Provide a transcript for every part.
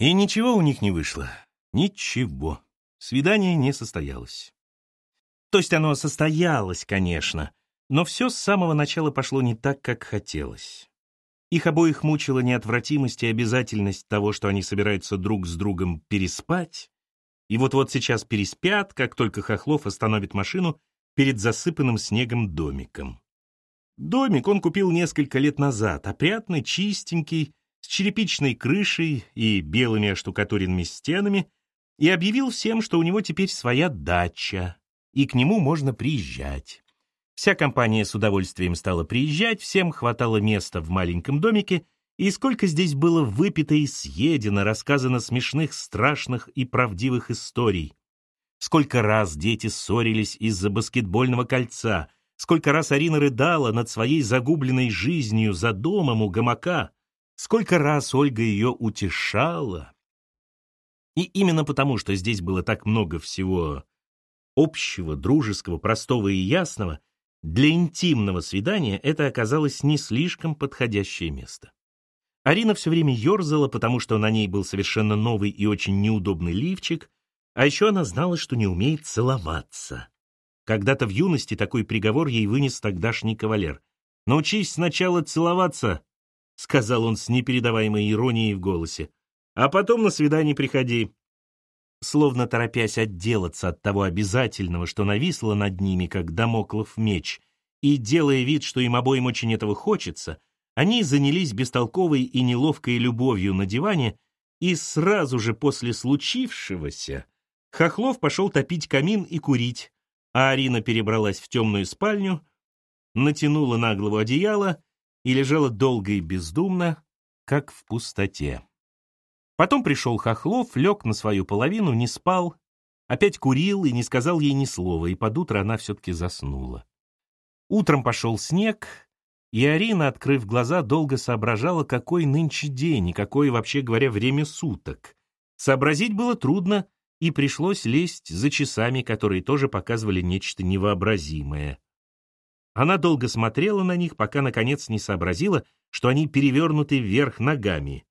И ничего у них не вышло. Ничего. Свидание не состоялось. То есть оно состоялось, конечно, но все с самого начала пошло не так, как хотелось. Их обоих мучила неотвратимость и обязательность того, что они собираются друг с другом переспать, и вот-вот сейчас переспят, как только Хохлов остановит машину перед засыпанным снегом домиком. Домик он купил несколько лет назад, опрятный, чистенький, с черепичной крышей и белыми оштукатуренными стенами, и объявил всем, что у него теперь своя дача, и к нему можно приезжать. Вся компания с удовольствием стала приезжать, всем хватало места в маленьком домике, и сколько здесь было выпито и съедено, рассказано смешных, страшных и правдивых историй. Сколько раз дети ссорились из-за баскетбольного кольца, сколько раз Арина рыдала над своей загубленной жизнью за домом у гамака, сколько раз Ольга ее утешала. И именно потому, что здесь было так много всего общего, дружеского, простого и ясного, для интимного свидания это оказалось не слишком подходящее место. Арина все время ерзала, потому что на ней был совершенно новый и очень неудобный лифчик, а еще она знала, что не умеет целоваться. Когда-то в юности такой приговор ей вынес тогдашний кавалер. «Научись сначала целоваться», — сказал он с непередаваемой иронией в голосе, «а потом на свидание приходи». Словно торопясь отделаться от того обязательного, что нависло над ними, как домоклов меч, и делая вид, что им обоим очень этого хочется, они занялись бестолковой и неловкой любовью на диване, и сразу же после случившегося Хохлов пошел топить камин и курить, а Арина перебралась в темную спальню, натянула на голову одеяло и лежала долго и бездумно, как в пустоте. Потом пришел Хохлов, лег на свою половину, не спал, опять курил и не сказал ей ни слова, и под утро она все-таки заснула. Утром пошел снег, и Арина, открыв глаза, долго соображала, какой нынче день и какое, вообще говоря, время суток. Сообразить было трудно, и пришлось лезть за часами, которые тоже показывали нечто невообразимое. Она долго смотрела на них, пока, наконец, не сообразила, что они перевернуты вверх ногами.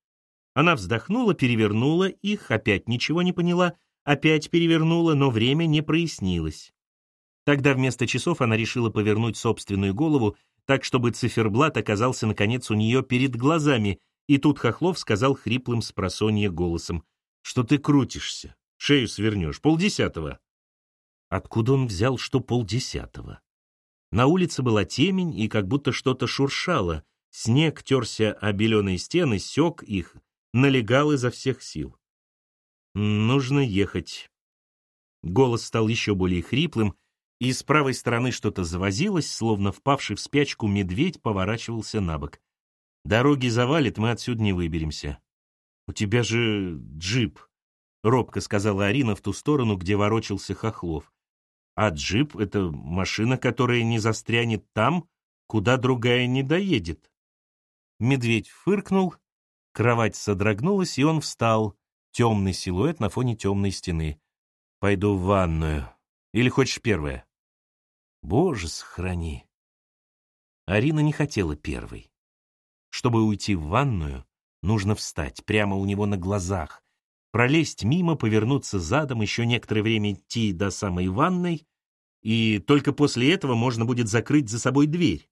Она вздохнула, перевернула их, опять ничего не поняла, опять перевернула, но время не прояснилось. Тогда вместо часов она решила повернуть собственную голову так, чтобы циферблат оказался, наконец, у нее перед глазами, и тут Хохлов сказал хриплым с голосом, что ты крутишься, шею свернешь, полдесятого. Откуда он взял, что полдесятого? На улице была темень, и как будто что-то шуршало, снег терся о беленые стены, сек их, налегал изо всех сил. «Нужно ехать». Голос стал еще более хриплым, и с правой стороны что-то завозилось, словно впавший в спячку медведь поворачивался на бок. «Дороги завалит, мы отсюда не выберемся». «У тебя же джип», — робко сказала Арина в ту сторону, где ворочался Хохлов. «А джип — это машина, которая не застрянет там, куда другая не доедет». Медведь фыркнул Кровать содрогнулась, и он встал, темный силуэт на фоне темной стены. «Пойду в ванную. Или хочешь первое?» «Боже, сохрани!» Арина не хотела первой. Чтобы уйти в ванную, нужно встать прямо у него на глазах, пролезть мимо, повернуться задом, еще некоторое время идти до самой ванной, и только после этого можно будет закрыть за собой дверь.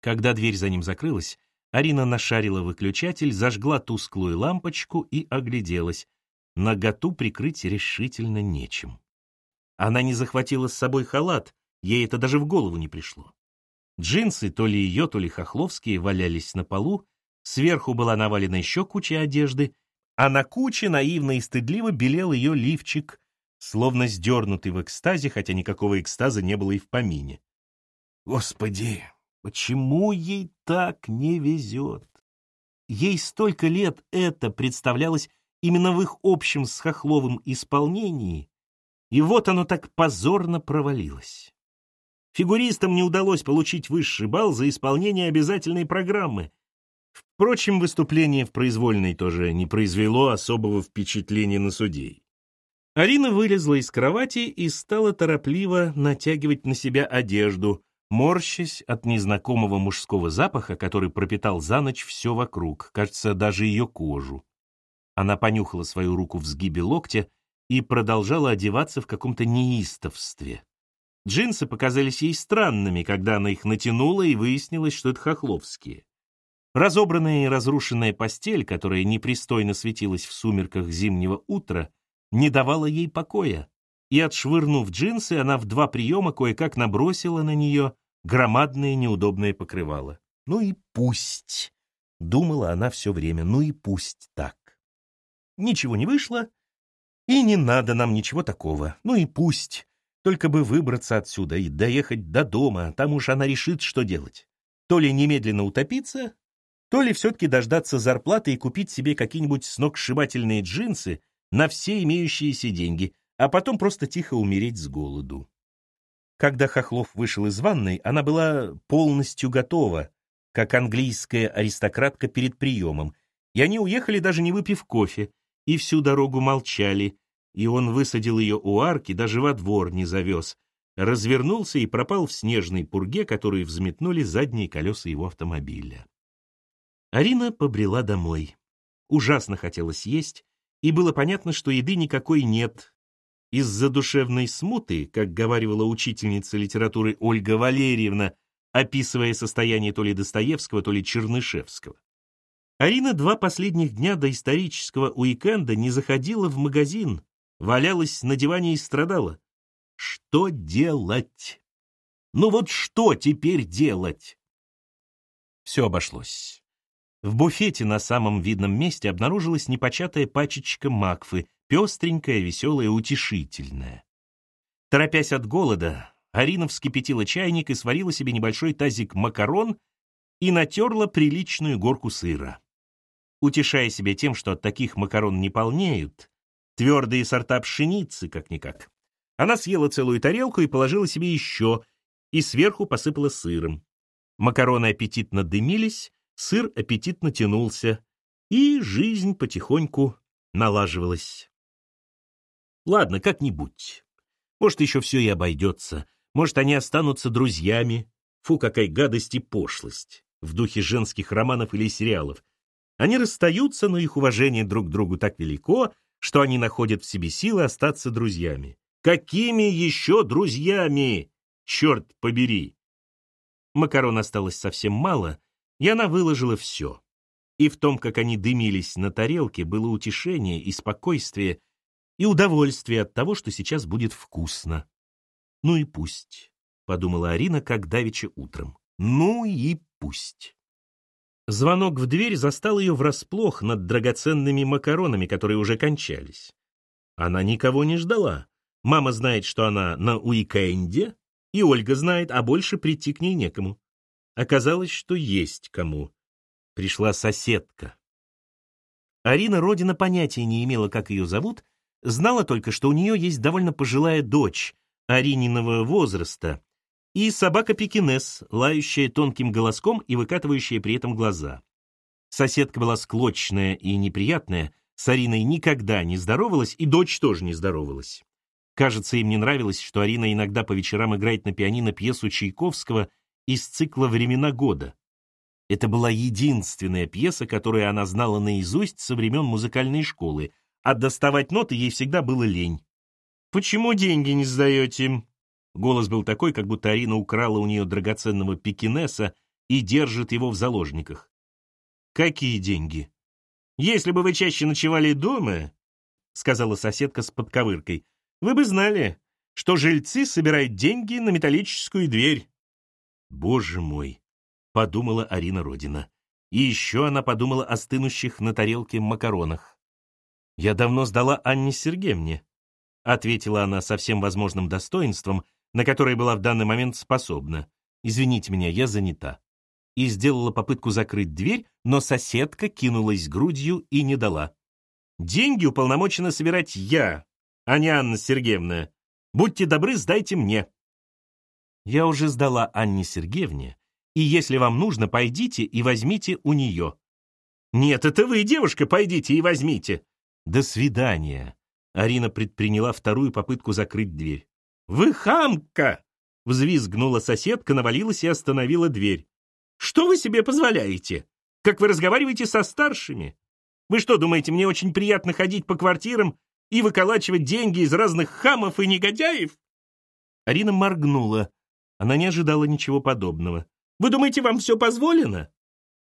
Когда дверь за ним закрылась, Арина нашарила выключатель, зажгла тусклую лампочку и огляделась. Наготу прикрыть решительно нечем. Она не захватила с собой халат, ей это даже в голову не пришло. Джинсы, то ли ее, то ли хохловские, валялись на полу, сверху была навалена еще куча одежды, а на куче наивно и стыдливо белел ее лифчик, словно сдернутый в экстазе, хотя никакого экстаза не было и в помине. «Господи, Почему ей так не везет? Ей столько лет это представлялось именно в их общем с Хохловым исполнении, и вот оно так позорно провалилось. Фигуристам не удалось получить высший балл за исполнение обязательной программы. Впрочем, выступление в произвольной тоже не произвело особого впечатления на судей. Арина вылезла из кровати и стала торопливо натягивать на себя одежду, морщась от незнакомого мужского запаха, который пропитал за ночь все вокруг, кажется, даже ее кожу. Она понюхала свою руку в сгибе локтя и продолжала одеваться в каком-то неистовстве. Джинсы показались ей странными, когда она их натянула, и выяснилось, что это хохловские. Разобранная и разрушенная постель, которая непристойно светилась в сумерках зимнего утра, не давала ей покоя, и, отшвырнув джинсы, она в два приема кое-как набросила на нее громадное неудобное покрывало. «Ну и пусть», — думала она все время, — «ну и пусть так». Ничего не вышло, и не надо нам ничего такого, ну и пусть. Только бы выбраться отсюда и доехать до дома, там уж она решит, что делать. То ли немедленно утопиться, то ли все-таки дождаться зарплаты и купить себе какие-нибудь сногсшибательные джинсы на все имеющиеся деньги, а потом просто тихо умереть с голоду. Когда Хохлов вышел из ванной, она была полностью готова, как английская аристократка перед приемом, и они уехали, даже не выпив кофе, и всю дорогу молчали, и он высадил ее у арки, даже во двор не завез, развернулся и пропал в снежной пурге, которую взметнули задние колеса его автомобиля. Арина побрела домой. Ужасно хотелось есть, и было понятно, что еды никакой нет. Из-за душевной смуты, как говаривала учительница литературы Ольга Валерьевна, описывая состояние то ли Достоевского, то ли Чернышевского. Арина два последних дня до исторического уикенда не заходила в магазин, валялась на диване и страдала. Что делать? Ну вот что теперь делать? Все обошлось. В буфете на самом видном месте обнаружилась непочатая пачечка макфы, пестренькая, веселая, утешительная. Торопясь от голода, Арина вскипятила чайник и сварила себе небольшой тазик макарон и натерла приличную горку сыра. Утешая себя тем, что от таких макарон не полнеют, твердые сорта пшеницы, как-никак. Она съела целую тарелку и положила себе еще, и сверху посыпала сыром. Макароны аппетитно дымились, сыр аппетитно тянулся, и жизнь потихоньку налаживалась. Ладно, как-нибудь. Может, еще все и обойдется. Может, они останутся друзьями. Фу, какая гадость и пошлость. В духе женских романов или сериалов. Они расстаются, но их уважение друг к другу так велико, что они находят в себе силы остаться друзьями. Какими еще друзьями? Черт побери! Макарон осталось совсем мало, и она выложила все. И в том, как они дымились на тарелке, было утешение и спокойствие, и удовольствие от того, что сейчас будет вкусно. «Ну и пусть», — подумала Арина, как давеча утром. «Ну и пусть». Звонок в дверь застал ее врасплох над драгоценными макаронами, которые уже кончались. Она никого не ждала. Мама знает, что она на уикенде, и Ольга знает, а больше прийти к ней некому. Оказалось, что есть кому. Пришла соседка. Арина Родина понятия не имела, как ее зовут, знала только, что у нее есть довольно пожилая дочь Арининого возраста и собака-пекинес, лающая тонким голоском и выкатывающая при этом глаза. Соседка была склочная и неприятная, с Ариной никогда не здоровалась, и дочь тоже не здоровалась. Кажется, им не нравилось, что Арина иногда по вечерам играет на пианино пьесу Чайковского из цикла «Времена года». Это была единственная пьеса, которую она знала наизусть со времен музыкальной школы, а доставать ноты ей всегда было лень. «Почему деньги не сдаете?» Голос был такой, как будто Арина украла у нее драгоценного пекинеса и держит его в заложниках. «Какие деньги?» «Если бы вы чаще ночевали дома», — сказала соседка с подковыркой, «вы бы знали, что жильцы собирают деньги на металлическую дверь». «Боже мой!» — подумала Арина Родина. И еще она подумала о стынущих на тарелке макаронах. «Я давно сдала Анне Сергеевне», — ответила она со всем возможным достоинством, на которое была в данный момент способна. «Извините меня, я занята». И сделала попытку закрыть дверь, но соседка кинулась грудью и не дала. «Деньги уполномочена собирать я, а не Анна Сергеевна. Будьте добры, сдайте мне». Я уже сдала Анне Сергеевне, и если вам нужно, пойдите и возьмите у нее. Нет, это вы, девушка, пойдите и возьмите. До свидания. Арина предприняла вторую попытку закрыть дверь. Вы хамка! Взвизгнула соседка, навалилась и остановила дверь. Что вы себе позволяете? Как вы разговариваете со старшими? Вы что, думаете, мне очень приятно ходить по квартирам и выколачивать деньги из разных хамов и негодяев?» Арина моргнула. Она не ожидала ничего подобного. «Вы думаете, вам все позволено?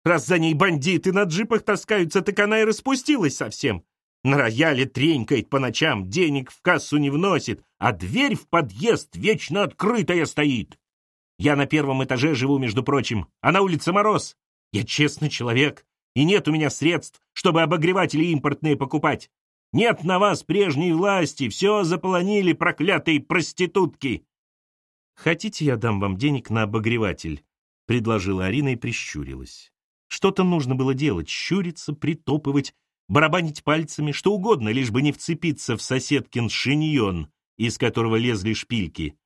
Раз за ней бандиты на джипах таскаются, так она и распустилась совсем. На рояле тренькает по ночам, денег в кассу не вносит, а дверь в подъезд вечно открытая стоит. Я на первом этаже живу, между прочим, а на улице мороз. Я честный человек, и нет у меня средств, чтобы обогреватели импортные покупать. Нет на вас прежней власти, все заполонили проклятые проститутки. Хотите, я дам вам денег на обогреватель? Предложила Арина и прищурилась. Что-то нужно было делать, щуриться, притопывать, барабанить пальцами, что угодно, лишь бы не вцепиться в соседкин шиньон, из которого лезли шпильки.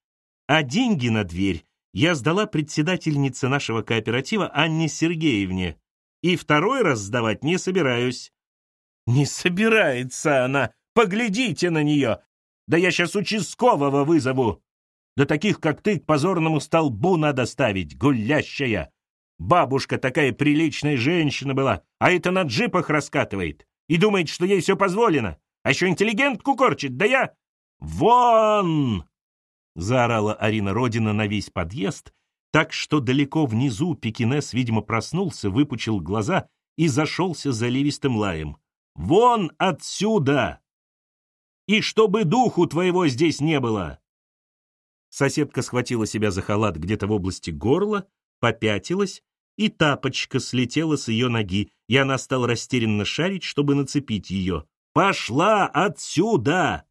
А деньги на дверь я сдала председательнице нашего кооператива Анне Сергеевне. И второй раз сдавать не собираюсь. Не собирается она. Поглядите на нее. Да я сейчас участкового вызову. Да таких, как ты, к позорному столбу надо ставить, гулящая. Бабушка такая приличная женщина была, а это на джипах раскатывает. И думает, что ей все позволено. А еще интеллигентку корчит, да я... Вон! Заорала Арина Родина на весь подъезд, так что далеко внизу Пекинес, видимо, проснулся, выпучил глаза и зашелся заливистым лаем. «Вон отсюда! И чтобы духу твоего здесь не было!» Соседка схватила себя за халат где-то в области горла, попятилась, и тапочка слетела с ее ноги, и она стала растерянно шарить, чтобы нацепить ее. «Пошла отсюда!»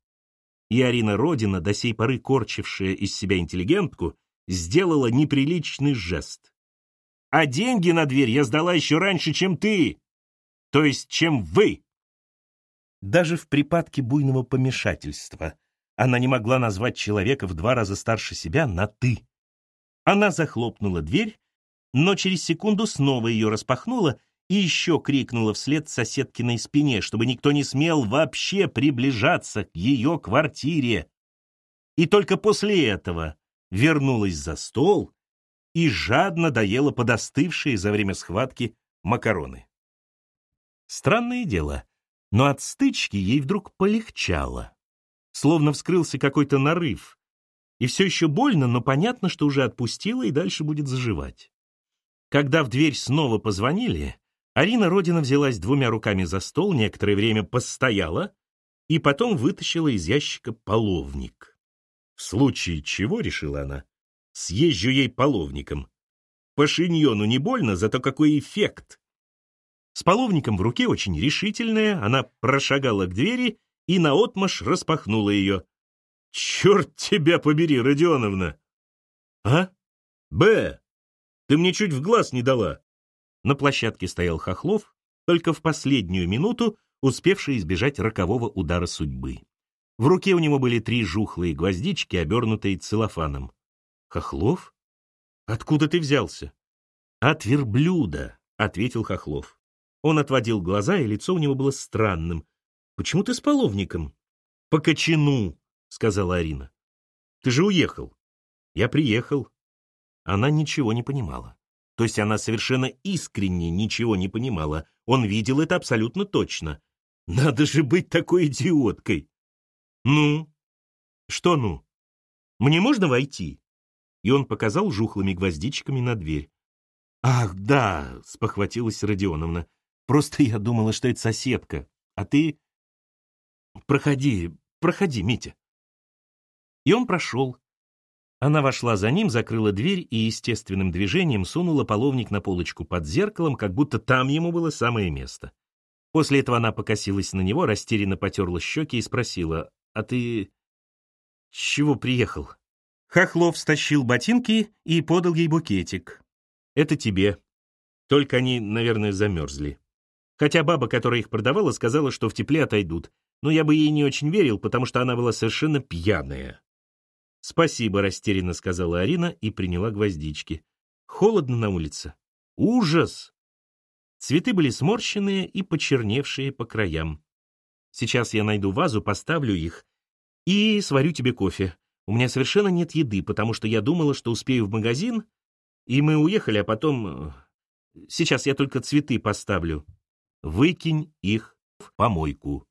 и Арина Родина, до сей поры корчившая из себя интеллигентку, сделала неприличный жест. «А деньги на дверь я сдала еще раньше, чем ты, то есть чем вы!» Даже в припадке буйного помешательства она не могла назвать человека в два раза старше себя на «ты». Она захлопнула дверь, но через секунду снова ее распахнула и еще крикнула вслед соседкиной спине, чтобы никто не смел вообще приближаться к ее квартире. И только после этого вернулась за стол и жадно доела подостывшие за время схватки макароны. Странное дело, но от стычки ей вдруг полегчало. Словно вскрылся какой-то нарыв. И все еще больно, но понятно, что уже отпустила и дальше будет заживать. Когда в дверь снова позвонили, Арина Родина взялась двумя руками за стол, некоторое время постояла и потом вытащила из ящика половник. В случае чего, решила она, съезжу ей половником. По шиньону не больно, зато какой эффект. С половником в руке очень решительная, она прошагала к двери и наотмашь распахнула ее. «Черт тебя побери, Родионовна!» «А? Б, ты мне чуть в глаз не дала!» На площадке стоял Хохлов, только в последнюю минуту успевший избежать рокового удара судьбы. В руке у него были три жухлые гвоздички, обернутые целлофаном. «Хохлов? Откуда ты взялся?» «От верблюда», — ответил Хохлов. Он отводил глаза, и лицо у него было странным. «Почему ты с половником?» «По кочану», — сказала Арина. «Ты же уехал». «Я приехал». Она ничего не понимала. То есть она совершенно искренне ничего не понимала. Он видел это абсолютно точно. Надо же быть такой идиоткой. Ну? Что ну? Мне можно войти? И он показал жухлыми гвоздичками на дверь. Ах, да, спохватилась Родионовна. Просто я думала, что это соседка. А ты... Проходи, проходи, Митя. И он прошел, она вошла за ним, закрыла дверь и естественным движением сунула половник на полочку под зеркалом, как будто там ему было самое место. После этого она покосилась на него, растерянно потерла щеки и спросила, «А ты... чего приехал?» Хохлов стащил ботинки и подал ей букетик. «Это тебе. Только они, наверное, замерзли. Хотя баба, которая их продавала, сказала, что в тепле отойдут. Но я бы ей не очень верил, потому что она была совершенно пьяная. «Спасибо», — растерянно сказала Арина и приняла гвоздички. «Холодно на улице. Ужас!» Цветы были сморщенные и почерневшие по краям. «Сейчас я найду вазу, поставлю их и сварю тебе кофе. У меня совершенно нет еды, потому что я думала, что успею в магазин, и мы уехали, а потом... Э, сейчас я только цветы поставлю». выкинь их в помойку, —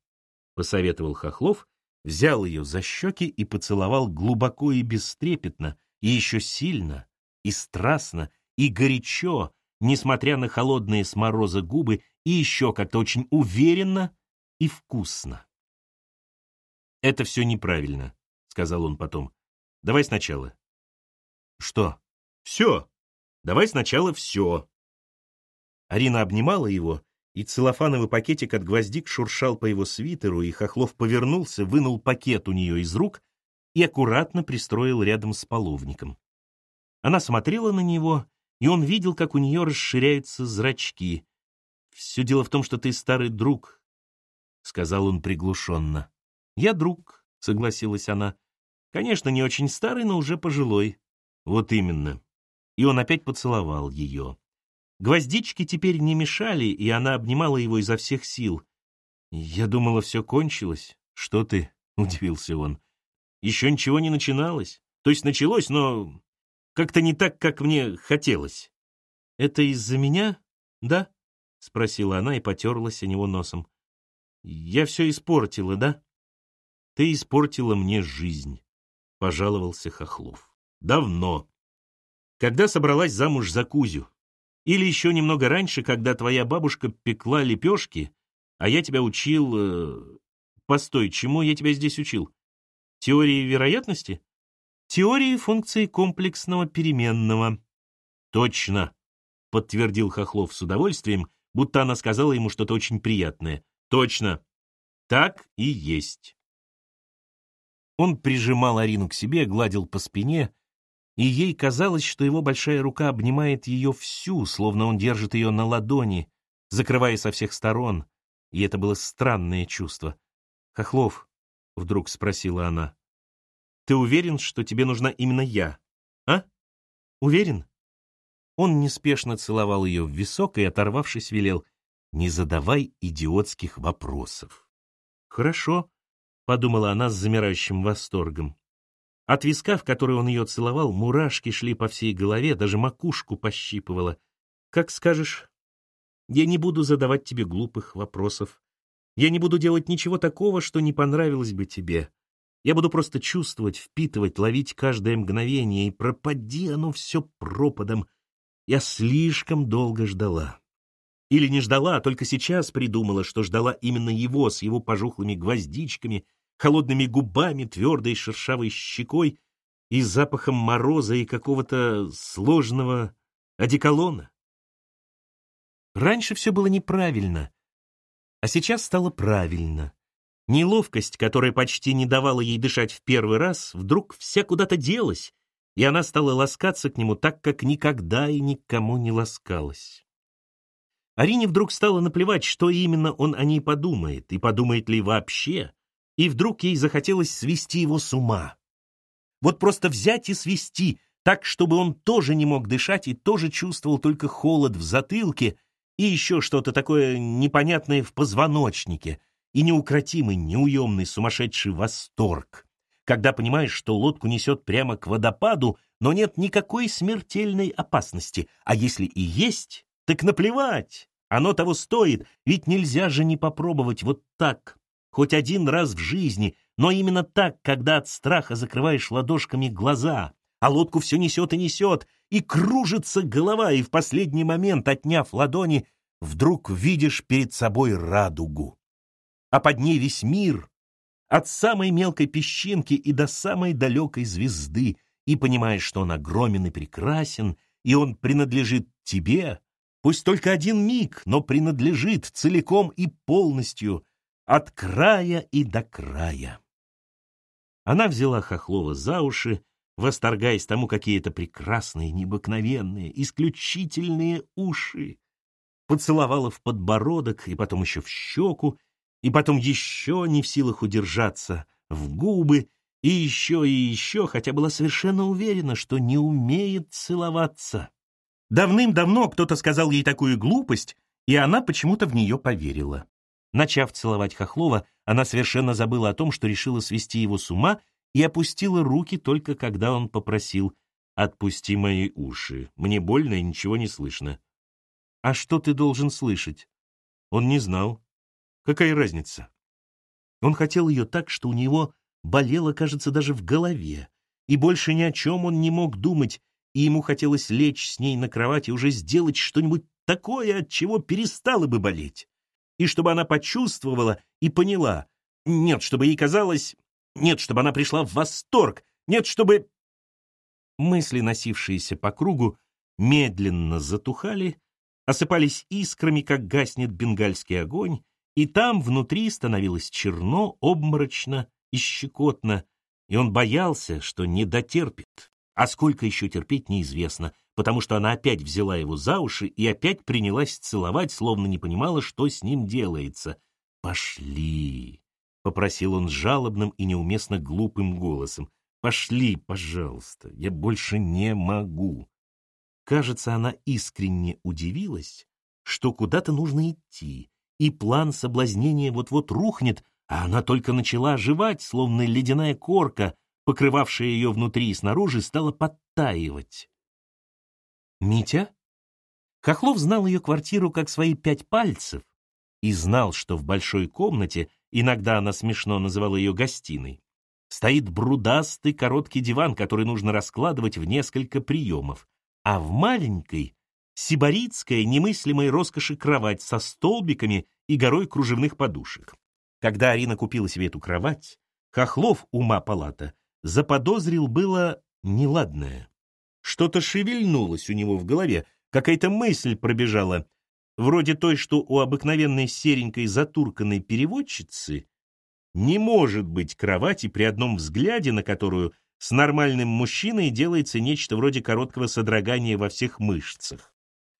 посоветовал Хохлов, взял ее за щеки и поцеловал глубоко и бестрепетно, и еще сильно, и страстно, и горячо, несмотря на холодные с мороза губы, и еще как-то очень уверенно и вкусно. «Это все неправильно», — сказал он потом. «Давай сначала». «Что?» «Все. Давай сначала все». Арина обнимала его, и целлофановый пакетик от гвоздик шуршал по его свитеру, и Хохлов повернулся, вынул пакет у нее из рук и аккуратно пристроил рядом с половником. Она смотрела на него, и он видел, как у нее расширяются зрачки. «Все дело в том, что ты старый друг», — сказал он приглушенно. «Я друг», — согласилась она. «Конечно, не очень старый, но уже пожилой». «Вот именно». И он опять поцеловал ее. Гвоздички теперь не мешали, и она обнимала его изо всех сил. «Я думала, все кончилось. Что ты?» — удивился он. «Еще ничего не начиналось. То есть началось, но как-то не так, как мне хотелось». «Это из-за меня, да?» — спросила она и потерлась о него носом. «Я все испортила, да?» «Ты испортила мне жизнь», — пожаловался Хохлов. «Давно. Когда собралась замуж за Кузю. Или еще немного раньше, когда твоя бабушка пекла лепешки, а я тебя учил... Э... Постой, чему я тебя здесь учил? Теории вероятности? Теории функции комплексного переменного. Точно, подтвердил Хохлов с удовольствием, будто она сказала ему что-то очень приятное. Точно. Так и есть. Он прижимал Арину к себе, гладил по спине, и ей казалось, что его большая рука обнимает ее всю, словно он держит ее на ладони, закрывая со всех сторон, и это было странное чувство. «Хохлов», — вдруг спросила она, — «ты уверен, что тебе нужна именно я? А? Уверен?» Он неспешно целовал ее в висок и, оторвавшись, велел, «Не задавай идиотских вопросов». «Хорошо», — подумала она с замирающим восторгом. От виска, в который он ее целовал, мурашки шли по всей голове, даже макушку пощипывала. «Как скажешь. Я не буду задавать тебе глупых вопросов. Я не буду делать ничего такого, что не понравилось бы тебе. Я буду просто чувствовать, впитывать, ловить каждое мгновение, и пропади оно все пропадом. Я слишком долго ждала. Или не ждала, а только сейчас придумала, что ждала именно его с его пожухлыми гвоздичками — холодными губами, твердой шершавой щекой и запахом мороза и какого-то сложного одеколона. Раньше все было неправильно, а сейчас стало правильно. Неловкость, которая почти не давала ей дышать в первый раз, вдруг вся куда-то делась, и она стала ласкаться к нему так, как никогда и никому не ласкалась. Арине вдруг стало наплевать, что именно он о ней подумает, и подумает ли вообще, и вдруг ей захотелось свести его с ума. Вот просто взять и свести, так, чтобы он тоже не мог дышать и тоже чувствовал только холод в затылке и еще что-то такое непонятное в позвоночнике и неукротимый, неуемный, сумасшедший восторг, когда понимаешь, что лодку несет прямо к водопаду, но нет никакой смертельной опасности, а если и есть, так наплевать, оно того стоит, ведь нельзя же не попробовать вот так, хоть один раз в жизни, но именно так, когда от страха закрываешь ладошками глаза, а лодку все несет и несет, и кружится голова, и в последний момент, отняв ладони, вдруг видишь перед собой радугу. А под ней весь мир, от самой мелкой песчинки и до самой далекой звезды, и понимаешь, что он огромен и прекрасен, и он принадлежит тебе, пусть только один миг, но принадлежит целиком и полностью, от края и до края. Она взяла Хохлова за уши, восторгаясь тому, какие это прекрасные, необыкновенные, исключительные уши. Поцеловала в подбородок, и потом еще в щеку, и потом еще не в силах удержаться, в губы, и еще, и еще, хотя была совершенно уверена, что не умеет целоваться. Давным-давно кто-то сказал ей такую глупость, и она почему-то в нее поверила. Начав целовать Хохлова, она совершенно забыла о том, что решила свести его с ума и опустила руки только когда он попросил «Отпусти мои уши, мне больно и ничего не слышно». «А что ты должен слышать?» Он не знал. Какая разница? Он хотел ее так, что у него болело, кажется, даже в голове, и больше ни о чем он не мог думать, и ему хотелось лечь с ней на кровать и уже сделать что-нибудь такое, от чего перестало бы болеть. И чтобы она почувствовала и поняла. Нет, чтобы ей казалось... Нет, чтобы она пришла в восторг. Нет, чтобы... Мысли, носившиеся по кругу, медленно затухали, осыпались искрами, как гаснет бенгальский огонь, и там внутри становилось черно, обморочно и щекотно, и он боялся, что не дотерпит. А сколько еще терпеть, неизвестно, потому что она опять взяла его за уши и опять принялась целовать, словно не понимала, что с ним делается. «Пошли!» — попросил он жалобным и неуместно глупым голосом. «Пошли, пожалуйста, я больше не могу». Кажется, она искренне удивилась, что куда-то нужно идти, и план соблазнения вот-вот рухнет, а она только начала оживать, словно ледяная корка, покрывавшая ее внутри и снаружи, стала подтаивать. Митя? Хохлов знал ее квартиру как свои пять пальцев и знал, что в большой комнате, иногда она смешно называла ее гостиной, стоит брудастый короткий диван, который нужно раскладывать в несколько приемов, а в маленькой — сибаритская немыслимой роскоши кровать со столбиками и горой кружевных подушек. Когда Арина купила себе эту кровать, Хохлов, ума палата, заподозрил было неладное. Что-то шевельнулось у него в голове, какая-то мысль пробежала, вроде той, что у обыкновенной серенькой затурканной переводчицы не может быть кровати, при одном взгляде на которую с нормальным мужчиной делается нечто вроде короткого содрогания во всех мышцах.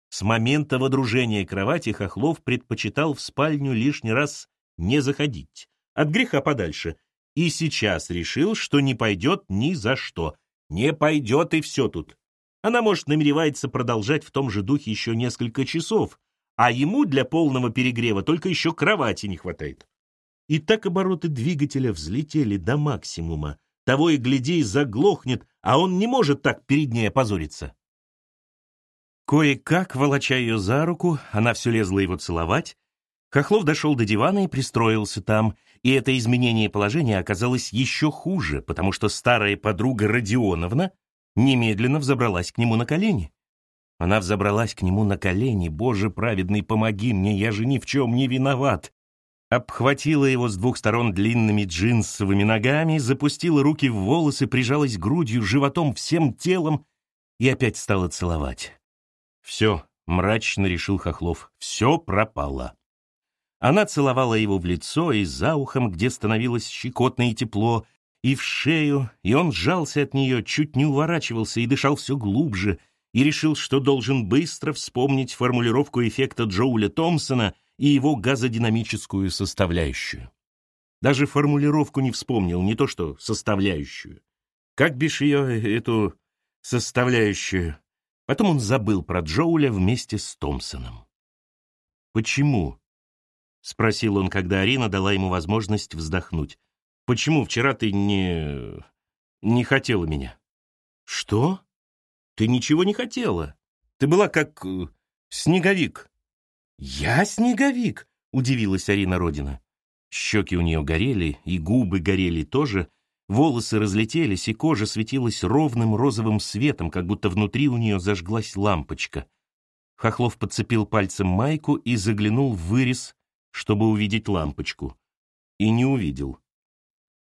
С момента водружения кровати Хохлов предпочитал в спальню лишний раз не заходить, от греха подальше, и сейчас решил, что не пойдет ни за что, не пойдет и все тут. Она, может, намеревается продолжать в том же духе еще несколько часов, а ему для полного перегрева только еще кровати не хватает. И так обороты двигателя взлетели до максимума. Того и гляди, заглохнет, а он не может так перед ней опозориться. Кое-как, волоча ее за руку, она все лезла его целовать, Хохлов дошел до дивана и пристроился там, и это изменение положения оказалось еще хуже, потому что старая подруга Родионовна немедленно взобралась к нему на колени. Она взобралась к нему на колени, «Боже праведный, помоги мне, я же ни в чем не виноват!» Обхватила его с двух сторон длинными джинсовыми ногами, запустила руки в волосы, прижалась грудью, животом, всем телом и опять стала целовать. «Все», — мрачно решил Хохлов, — «все пропало». Она целовала его в лицо и за ухом, где становилось щекотно и тепло, и в шею, и он сжался от нее, чуть не уворачивался и дышал все глубже, и решил, что должен быстро вспомнить формулировку эффекта Джоуля Томпсона и его газодинамическую составляющую. Даже формулировку не вспомнил, не то что составляющую. Как бишь ее, эту составляющую? Потом он забыл про Джоуля вместе с Томпсоном. Почему? — спросил он, когда Арина дала ему возможность вздохнуть. «Почему вчера ты не... не хотела меня?» «Что? Ты ничего не хотела. Ты была как... Э, снеговик». «Я снеговик?» — удивилась Арина Родина. Щеки у нее горели, и губы горели тоже, волосы разлетелись, и кожа светилась ровным розовым светом, как будто внутри у нее зажглась лампочка. Хохлов подцепил пальцем майку и заглянул в вырез чтобы увидеть лампочку. И не увидел.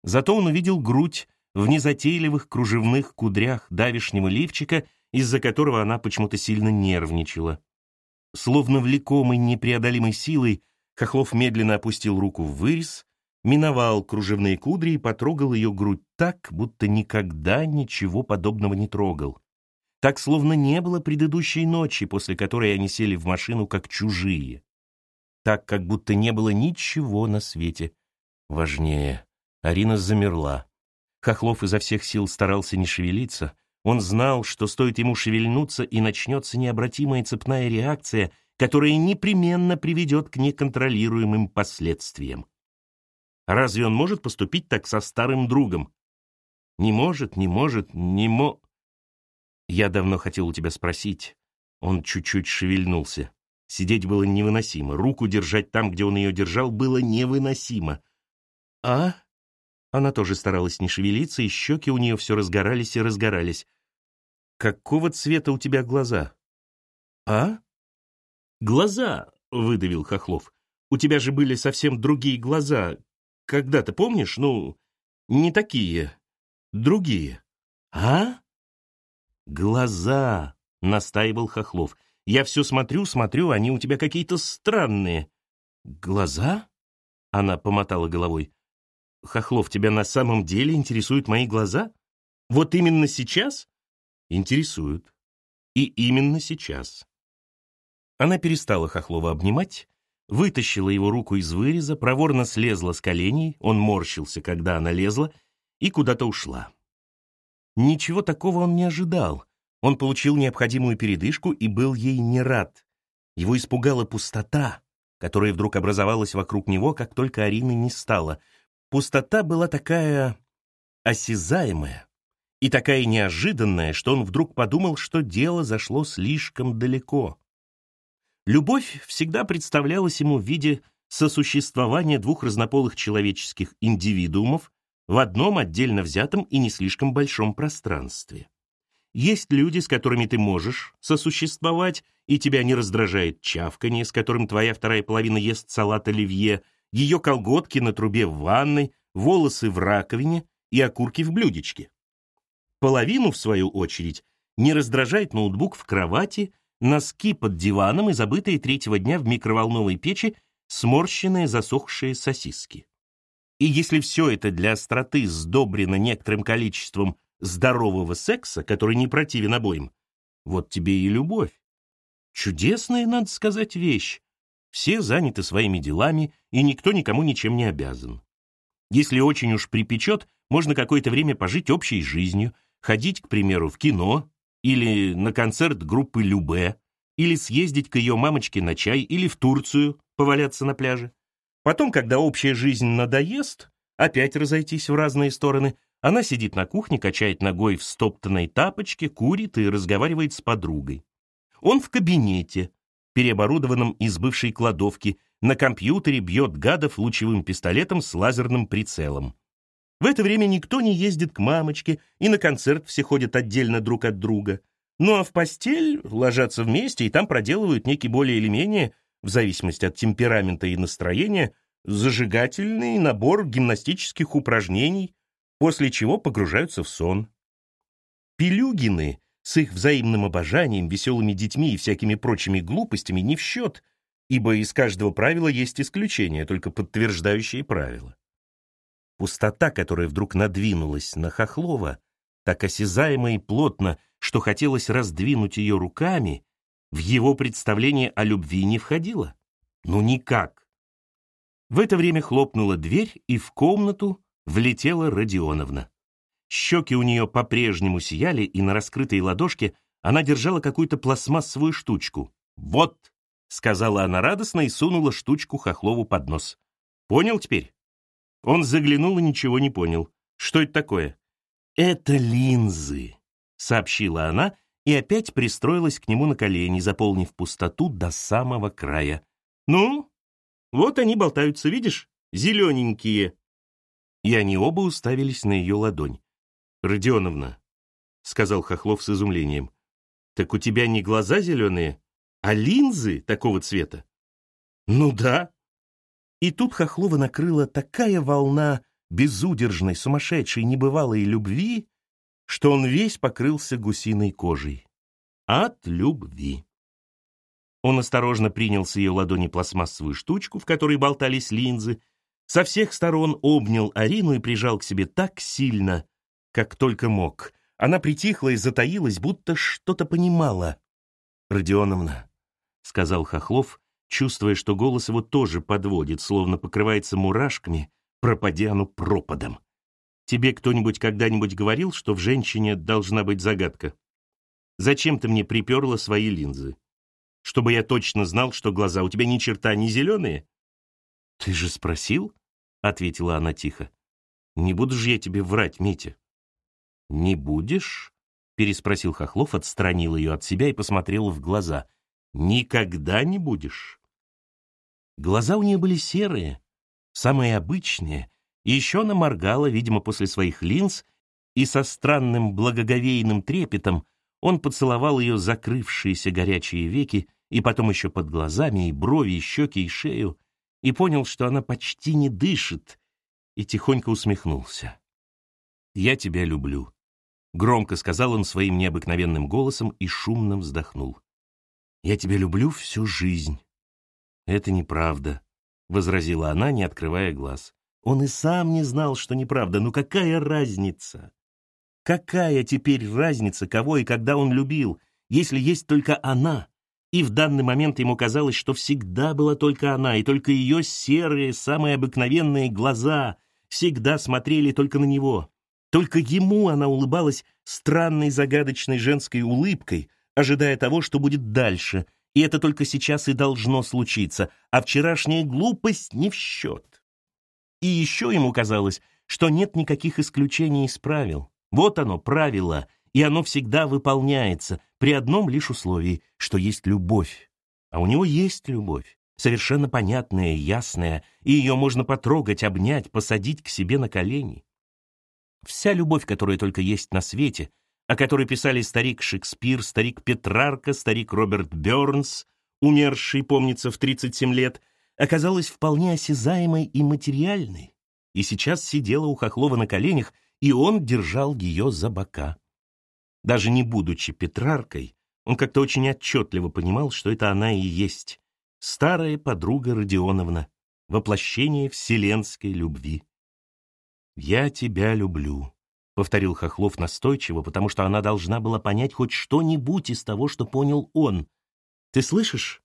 Зато он увидел грудь в незатейливых кружевных кудрях давишнего лифчика, из-за которого она почему-то сильно нервничала. Словно влекомый непреодолимой силой, Хохлов медленно опустил руку в вырез, миновал кружевные кудри и потрогал ее грудь так, будто никогда ничего подобного не трогал. Так, словно не было предыдущей ночи, после которой они сели в машину как чужие так, как будто не было ничего на свете. Важнее. Арина замерла. Хохлов изо всех сил старался не шевелиться. Он знал, что стоит ему шевельнуться, и начнется необратимая цепная реакция, которая непременно приведет к неконтролируемым последствиям. Разве он может поступить так со старым другом? Не может, не может, не мо... Я давно хотел у тебя спросить. Он чуть-чуть шевельнулся. Сидеть было невыносимо, руку держать там, где он ее держал, было невыносимо. «А?» Она тоже старалась не шевелиться, и щеки у нее все разгорались и разгорались. «Какого цвета у тебя глаза?» «А?» «Глаза!» — выдавил Хохлов. «У тебя же были совсем другие глаза. Когда-то, помнишь? Ну, не такие. Другие». «А?» «Глаза!» — настаивал Хохлов. «Я все смотрю, смотрю, они у тебя какие-то странные». «Глаза?» — она помотала головой. Хохлов, тебя на самом деле интересуют мои глаза? Вот именно сейчас? Интересуют. И именно сейчас. Она перестала Хохлова обнимать, вытащила его руку из выреза, проворно слезла с коленей, он морщился, когда она лезла, и куда-то ушла. Ничего такого он не ожидал. Он получил необходимую передышку и был ей не рад. Его испугала пустота, которая вдруг образовалась вокруг него, как только Арины не стало — Пустота была такая осязаемая и такая неожиданная, что он вдруг подумал, что дело зашло слишком далеко. Любовь всегда представлялась ему в виде сосуществования двух разнополых человеческих индивидуумов в одном отдельно взятом и не слишком большом пространстве. Есть люди, с которыми ты можешь сосуществовать, и тебя не раздражает чавканье, с которым твоя вторая половина ест салат оливье, ее колготки на трубе в ванной, волосы в раковине и окурки в блюдечке. Половину, в свою очередь, не раздражает ноутбук в кровати, носки под диваном и забытые третьего дня в микроволновой печи сморщенные засохшие сосиски. И если все это для остроты сдобрено некоторым количеством здорового секса, который не противен обоим, вот тебе и любовь. Чудесная, надо сказать, вещь, все заняты своими делами, и никто никому ничем не обязан. Если очень уж припечет, можно какое-то время пожить общей жизнью, ходить, к примеру, в кино, или на концерт группы Любе, или съездить к ее мамочке на чай, или в Турцию, поваляться на пляже. Потом, когда общая жизнь надоест, опять разойтись в разные стороны, она сидит на кухне, качает ногой в стоптанной тапочке, курит и разговаривает с подругой. Он в кабинете, переоборудованном из бывшей кладовки, на компьютере бьет гадов лучевым пистолетом с лазерным прицелом. В это время никто не ездит к мамочке, и на концерт все ходят отдельно друг от друга. Ну а в постель ложатся вместе и там проделывают некий более или менее, в зависимости от темперамента и настроения, зажигательный набор гимнастических упражнений, после чего погружаются в сон. Пилюгины с их взаимным обожанием, веселыми детьми и всякими прочими глупостями не в счет, ибо из каждого правила есть исключение, только подтверждающие правила. Пустота, которая вдруг надвинулась на Хохлова, так осязаемо и плотно, что хотелось раздвинуть ее руками, в его представление о любви не входила. Ну никак. В это время хлопнула дверь, и в комнату влетела Родионовна. Щеки у нее по-прежнему сияли, и на раскрытой ладошке она держала какую-то пластмассовую штучку. «Вот!» — сказала она радостно и сунула штучку Хохлову под нос. «Понял теперь?» Он заглянул и ничего не понял. «Что это такое?» «Это линзы», — сообщила она и опять пристроилась к нему на колени, заполнив пустоту до самого края. «Ну, вот они болтаются, видишь? Зелененькие». И они оба уставились на ее ладонь. «Родионовна», — сказал Хохлов с изумлением, «так у тебя не глаза зеленые, а линзы такого цвета?» «Ну да». И тут Хохлова накрыла такая волна безудержной, сумасшедшей, небывалой любви, что он весь покрылся гусиной кожей. От любви. Он осторожно принял с ее ладони пластмассовую штучку, в которой болтались линзы, со всех сторон обнял Арину и прижал к себе так сильно, как только мог. Она притихла и затаилась, будто что-то понимала. «Родионовна», — сказал Хохлов, чувствуя, что голос его тоже подводит, словно покрывается мурашками, пропадя оно пропадом. «Тебе кто-нибудь когда-нибудь говорил, что в женщине должна быть загадка? Зачем ты мне приперла свои линзы? Чтобы я точно знал, что глаза у тебя ни черта не зеленые?» «Ты же спросил?» — ответила она тихо. «Не буду же я тебе врать, Митя. «Не будешь?» — переспросил Хохлов, отстранил ее от себя и посмотрел в глаза. Никогда не будешь. Глаза у нее были серые, самые обычные, и еще она моргала, видимо, после своих линз, и со странным благоговейным трепетом он поцеловал ее закрывшиеся горячие веки, и потом еще под глазами, и брови, и щеки, и шею, и понял, что она почти не дышит, и тихонько усмехнулся. «Я тебя люблю», — громко сказал он своим необыкновенным голосом и шумно вздохнул. «Я тебя люблю всю жизнь». «Это неправда», — возразила она, не открывая глаз. Он и сам не знал, что неправда. Ну какая разница? Какая теперь разница, кого и когда он любил, если есть только она? И в данный момент ему казалось, что всегда была только она, и только ее серые, самые обыкновенные глаза всегда смотрели только на него. Только ему она улыбалась странной загадочной женской улыбкой, ожидая того, что будет дальше, и это только сейчас и должно случиться, а вчерашняя глупость не в счет. И еще ему казалось, что нет никаких исключений из правил. Вот оно, правило, и оно всегда выполняется, при одном лишь условии, что есть любовь. А у него есть любовь, совершенно понятная, ясная, и ее можно потрогать, обнять, посадить к себе на колени. Вся любовь, которая только есть на свете, о которой писали старик Шекспир, старик Петрарка, старик Роберт Бёрнс, умерший, помнится, в 37 лет, оказалась вполне осязаемой и материальной, и сейчас сидела у Хохлова на коленях, и он держал ее за бока. Даже не будучи Петраркой, он как-то очень отчетливо понимал, что это она и есть, старая подруга Родионовна, воплощение вселенской любви. «Я тебя люблю», — повторил Хохлов настойчиво, потому что она должна была понять хоть что-нибудь из того, что понял он. «Ты слышишь?»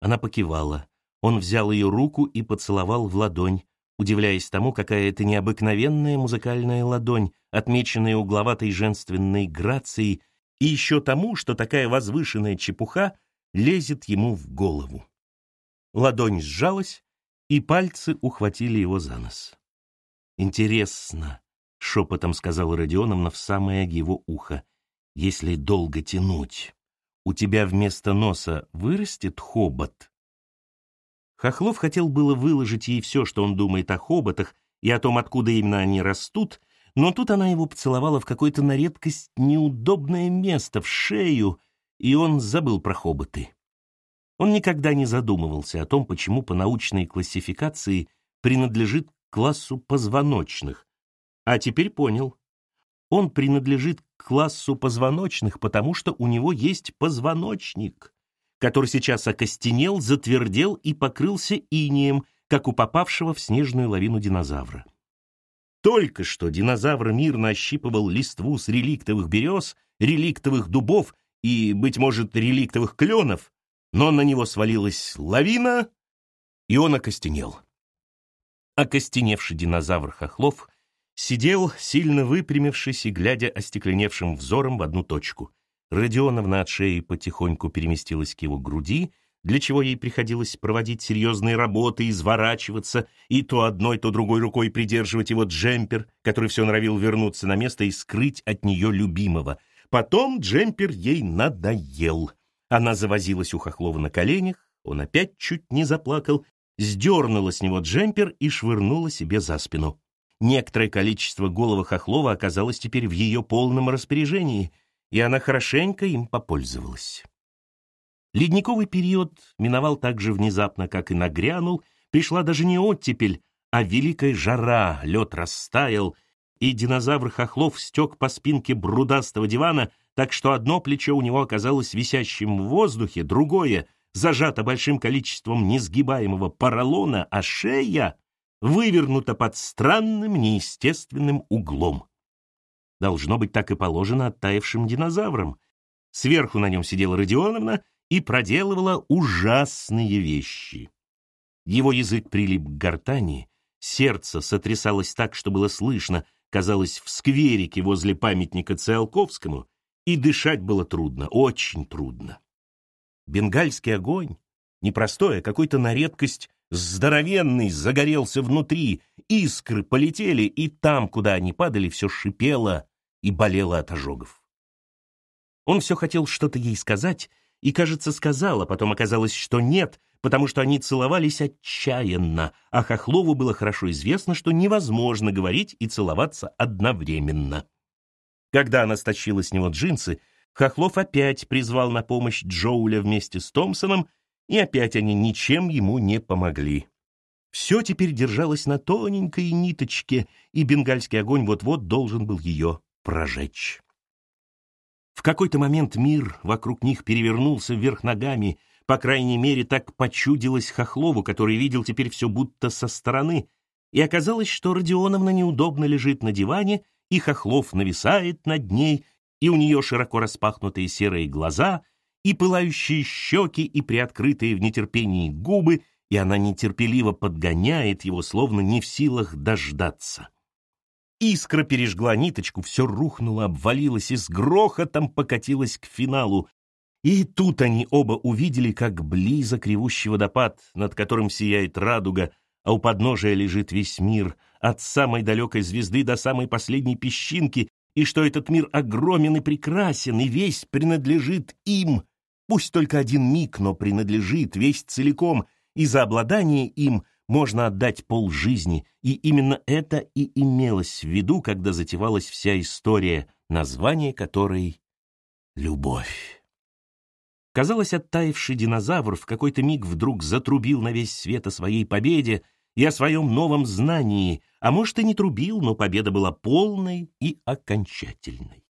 Она покивала. Он взял ее руку и поцеловал в ладонь, удивляясь тому, какая это необыкновенная музыкальная ладонь, отмеченная угловатой женственной грацией, и еще тому, что такая возвышенная чепуха лезет ему в голову. Ладонь сжалась, и пальцы ухватили его за нос. «Интересно», — шепотом сказал Родионовна в самое его ухо, «если долго тянуть, у тебя вместо носа вырастет хобот?» Хохлов хотел было выложить ей все, что он думает о хоботах и о том, откуда именно они растут, но тут она его поцеловала в какое-то на редкость неудобное место, в шею, и он забыл про хоботы. Он никогда не задумывался о том, почему по научной классификации принадлежит классу позвоночных. А теперь понял. Он принадлежит к классу позвоночных, потому что у него есть позвоночник, который сейчас окостенел, затвердел и покрылся инием, как у попавшего в снежную лавину динозавра. Только что динозавр мирно ощипывал листву с реликтовых берез, реликтовых дубов и, быть может, реликтовых кленов, но на него свалилась лавина, и он окостенел. Окостеневший динозавр Хохлов сидел, сильно выпрямившись и глядя остекленевшим взором в одну точку. Родионовна от шеи потихоньку переместилась к его груди, для чего ей приходилось проводить серьезные работы, изворачиваться и то одной, то другой рукой придерживать его джемпер, который все норовил вернуться на место и скрыть от нее любимого. Потом джемпер ей надоел. Она завозилась у Хохлова на коленях, он опять чуть не заплакал сдернула с него джемпер и швырнула себе за спину. Некоторое количество голого Хохлова оказалось теперь в ее полном распоряжении, и она хорошенько им попользовалась. Ледниковый период миновал так же внезапно, как и нагрянул, пришла даже не оттепель, а великая жара, лед растаял, и динозавр Хохлов стек по спинке брудастого дивана, так что одно плечо у него оказалось висящим в воздухе, другое — зажата большим количеством несгибаемого поролона, а шея вывернута под странным неестественным углом. Должно быть, так и положено оттаившим динозаврам. Сверху на нем сидела Родионовна и проделывала ужасные вещи. Его язык прилип к гортани, сердце сотрясалось так, что было слышно, казалось, в скверике возле памятника Циолковскому, и дышать было трудно, очень трудно. Бенгальский огонь, непростой, а какой-то на редкость здоровенный, загорелся внутри, искры полетели, и там, куда они падали, все шипело и болело от ожогов. Он все хотел что-то ей сказать, и, кажется, сказала, потом оказалось, что нет, потому что они целовались отчаянно, а Хохлову было хорошо известно, что невозможно говорить и целоваться одновременно. Когда она стащила с него джинсы, Хохлов опять призвал на помощь Джоуля вместе с Томпсоном, и опять они ничем ему не помогли. Все теперь держалось на тоненькой ниточке, и бенгальский огонь вот-вот должен был ее прожечь. В какой-то момент мир вокруг них перевернулся вверх ногами, по крайней мере, так почудилось Хохлову, который видел теперь все будто со стороны, и оказалось, что Родионовна неудобно лежит на диване, и Хохлов нависает над ней, и у нее широко распахнутые серые глаза, и пылающие щеки, и приоткрытые в нетерпении губы, и она нетерпеливо подгоняет его, словно не в силах дождаться. Искра пережгла ниточку, все рухнуло, обвалилось и с грохотом покатилось к финалу. И тут они оба увидели, как близок ревущий водопад, над которым сияет радуга, а у подножия лежит весь мир, от самой далекой звезды до самой последней песчинки, и что этот мир огромен и прекрасен, и весь принадлежит им. Пусть только один миг, но принадлежит весь целиком, и за обладание им можно отдать полжизни, и именно это и имелось в виду, когда затевалась вся история, название которой — «Любовь». Казалось, оттаивший динозавр в какой-то миг вдруг затрубил на весь свет о своей победе и о своем новом знании, а может и не трубил, но победа была полной и окончательной.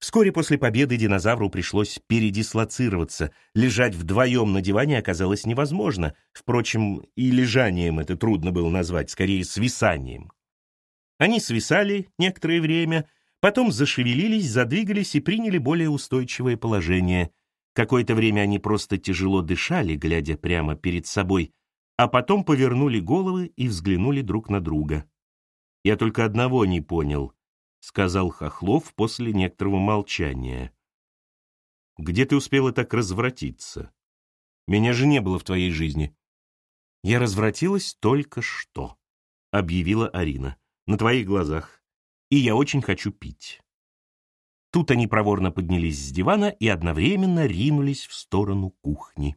Вскоре после победы динозавру пришлось передислоцироваться. Лежать вдвоем на диване оказалось невозможно. Впрочем, и лежанием это трудно было назвать, скорее свисанием. Они свисали некоторое время, потом зашевелились, задвигались и приняли более устойчивое положение. Какое-то время они просто тяжело дышали, глядя прямо перед собой, а потом повернули головы и взглянули друг на друга. Я только одного не понял —— сказал Хохлов после некоторого молчания. «Где ты успела так развратиться? Меня же не было в твоей жизни». «Я развратилась только что», — объявила Арина, — «на твоих глазах, и я очень хочу пить». Тут они проворно поднялись с дивана и одновременно ринулись в сторону кухни.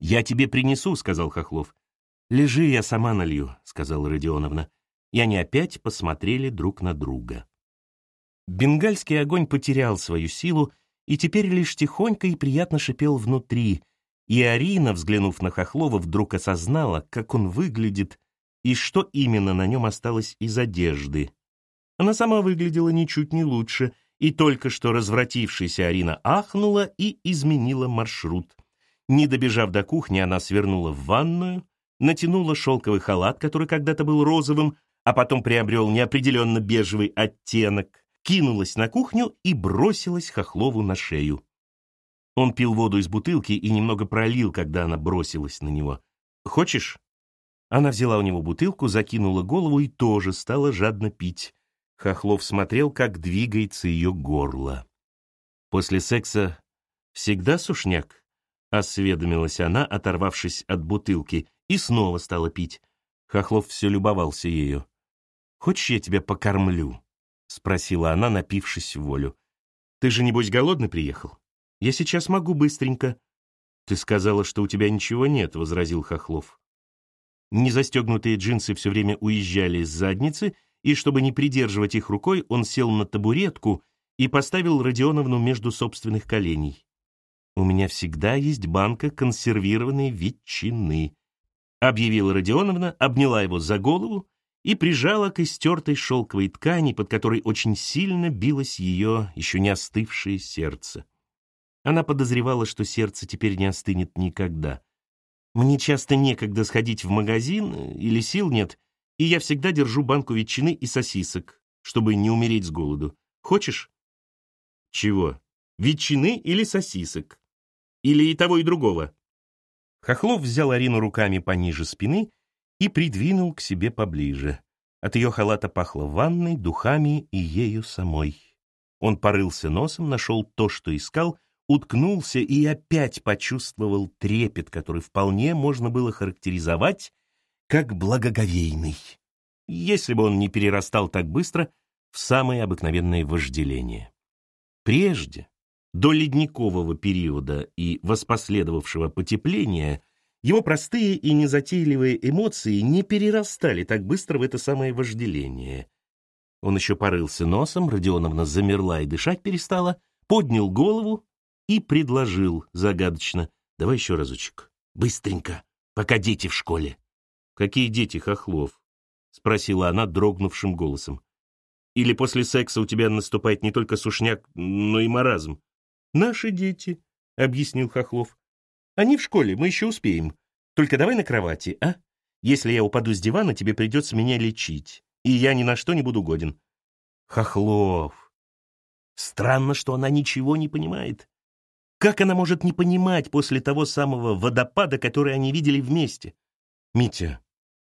«Я тебе принесу», — сказал Хохлов. «Лежи, я сама налью», — сказала Родионовна. И они опять посмотрели друг на друга. Бенгальский огонь потерял свою силу и теперь лишь тихонько и приятно шипел внутри, и Арина, взглянув на Хохлова, вдруг осознала, как он выглядит и что именно на нем осталось из одежды. Она сама выглядела ничуть не лучше, и только что развратившаяся Арина ахнула и изменила маршрут. Не добежав до кухни, она свернула в ванную, натянула шелковый халат, который когда-то был розовым, а потом приобрел неопределенно бежевый оттенок, кинулась на кухню и бросилась Хохлову на шею. Он пил воду из бутылки и немного пролил, когда она бросилась на него. «Хочешь?» Она взяла у него бутылку, закинула голову и тоже стала жадно пить. Хохлов смотрел, как двигается ее горло. «После секса всегда сушняк?» — осведомилась она, оторвавшись от бутылки, и снова стала пить. Хохлов все любовался ею. «Хочешь, я тебя покормлю?» — спросила она, напившись в волю. «Ты же, небось, голодный приехал? Я сейчас могу быстренько». «Ты сказала, что у тебя ничего нет», — возразил Хохлов. Незастегнутые джинсы все время уезжали из задницы, и, чтобы не придерживать их рукой, он сел на табуретку и поставил Родионовну между собственных коленей. «У меня всегда есть банка консервированной ветчины», — объявила Родионовна, обняла его за голову и прижала к истертой шелковой ткани, под которой очень сильно билось ее еще не остывшее сердце. Она подозревала, что сердце теперь не остынет никогда. «Мне часто некогда сходить в магазин, или сил нет, и я всегда держу банку ветчины и сосисок, чтобы не умереть с голоду. Хочешь?» «Чего? Ветчины или сосисок? Или и того, и другого?» Хохлов взял Арину руками пониже спины и придвинул к себе поближе. От ее халата пахло ванной, духами и ею самой. Он порылся носом, нашел то, что искал, уткнулся и опять почувствовал трепет, который вполне можно было характеризовать как благоговейный, если бы он не перерастал так быстро в самое обыкновенное вожделение. Прежде, До ледникового периода и воспоследовавшего потепления его простые и незатейливые эмоции не перерастали так быстро в это самое вожделение. Он еще порылся носом, Родионовна замерла и дышать перестала, поднял голову и предложил загадочно. «Давай еще разочек. Быстренько, пока дети в школе». «Какие дети, Хохлов?» — спросила она дрогнувшим голосом. «Или после секса у тебя наступает не только сушняк, но и маразм?» «Наши дети», — объяснил Хохлов. «Они в школе, мы еще успеем. Только давай на кровати, а? Если я упаду с дивана, тебе придется меня лечить, и я ни на что не буду годен». «Хохлов! Странно, что она ничего не понимает. Как она может не понимать после того самого водопада, который они видели вместе? Митя,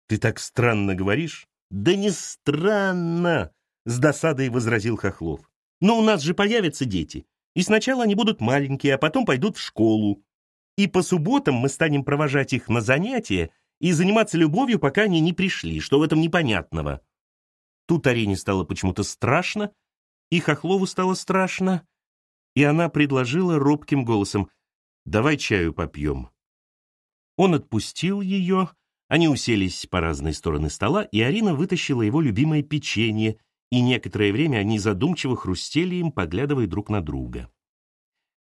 ты так странно говоришь? Да не странно, с досадой возразил Хохлов. Но у нас же появятся дети. И сначала они будут маленькие, а потом пойдут в школу. И по субботам мы станем провожать их на занятия и заниматься любовью, пока они не пришли. Что в этом непонятного? Тут Арине стало почему-то страшно, и Хохлову стало страшно, и она предложила робким голосом «Давай чаю попьем». Он отпустил ее, они уселись по разные стороны стола, и Арина вытащила его любимое печенье и некоторое время они задумчиво хрустели им, поглядывая друг на друга.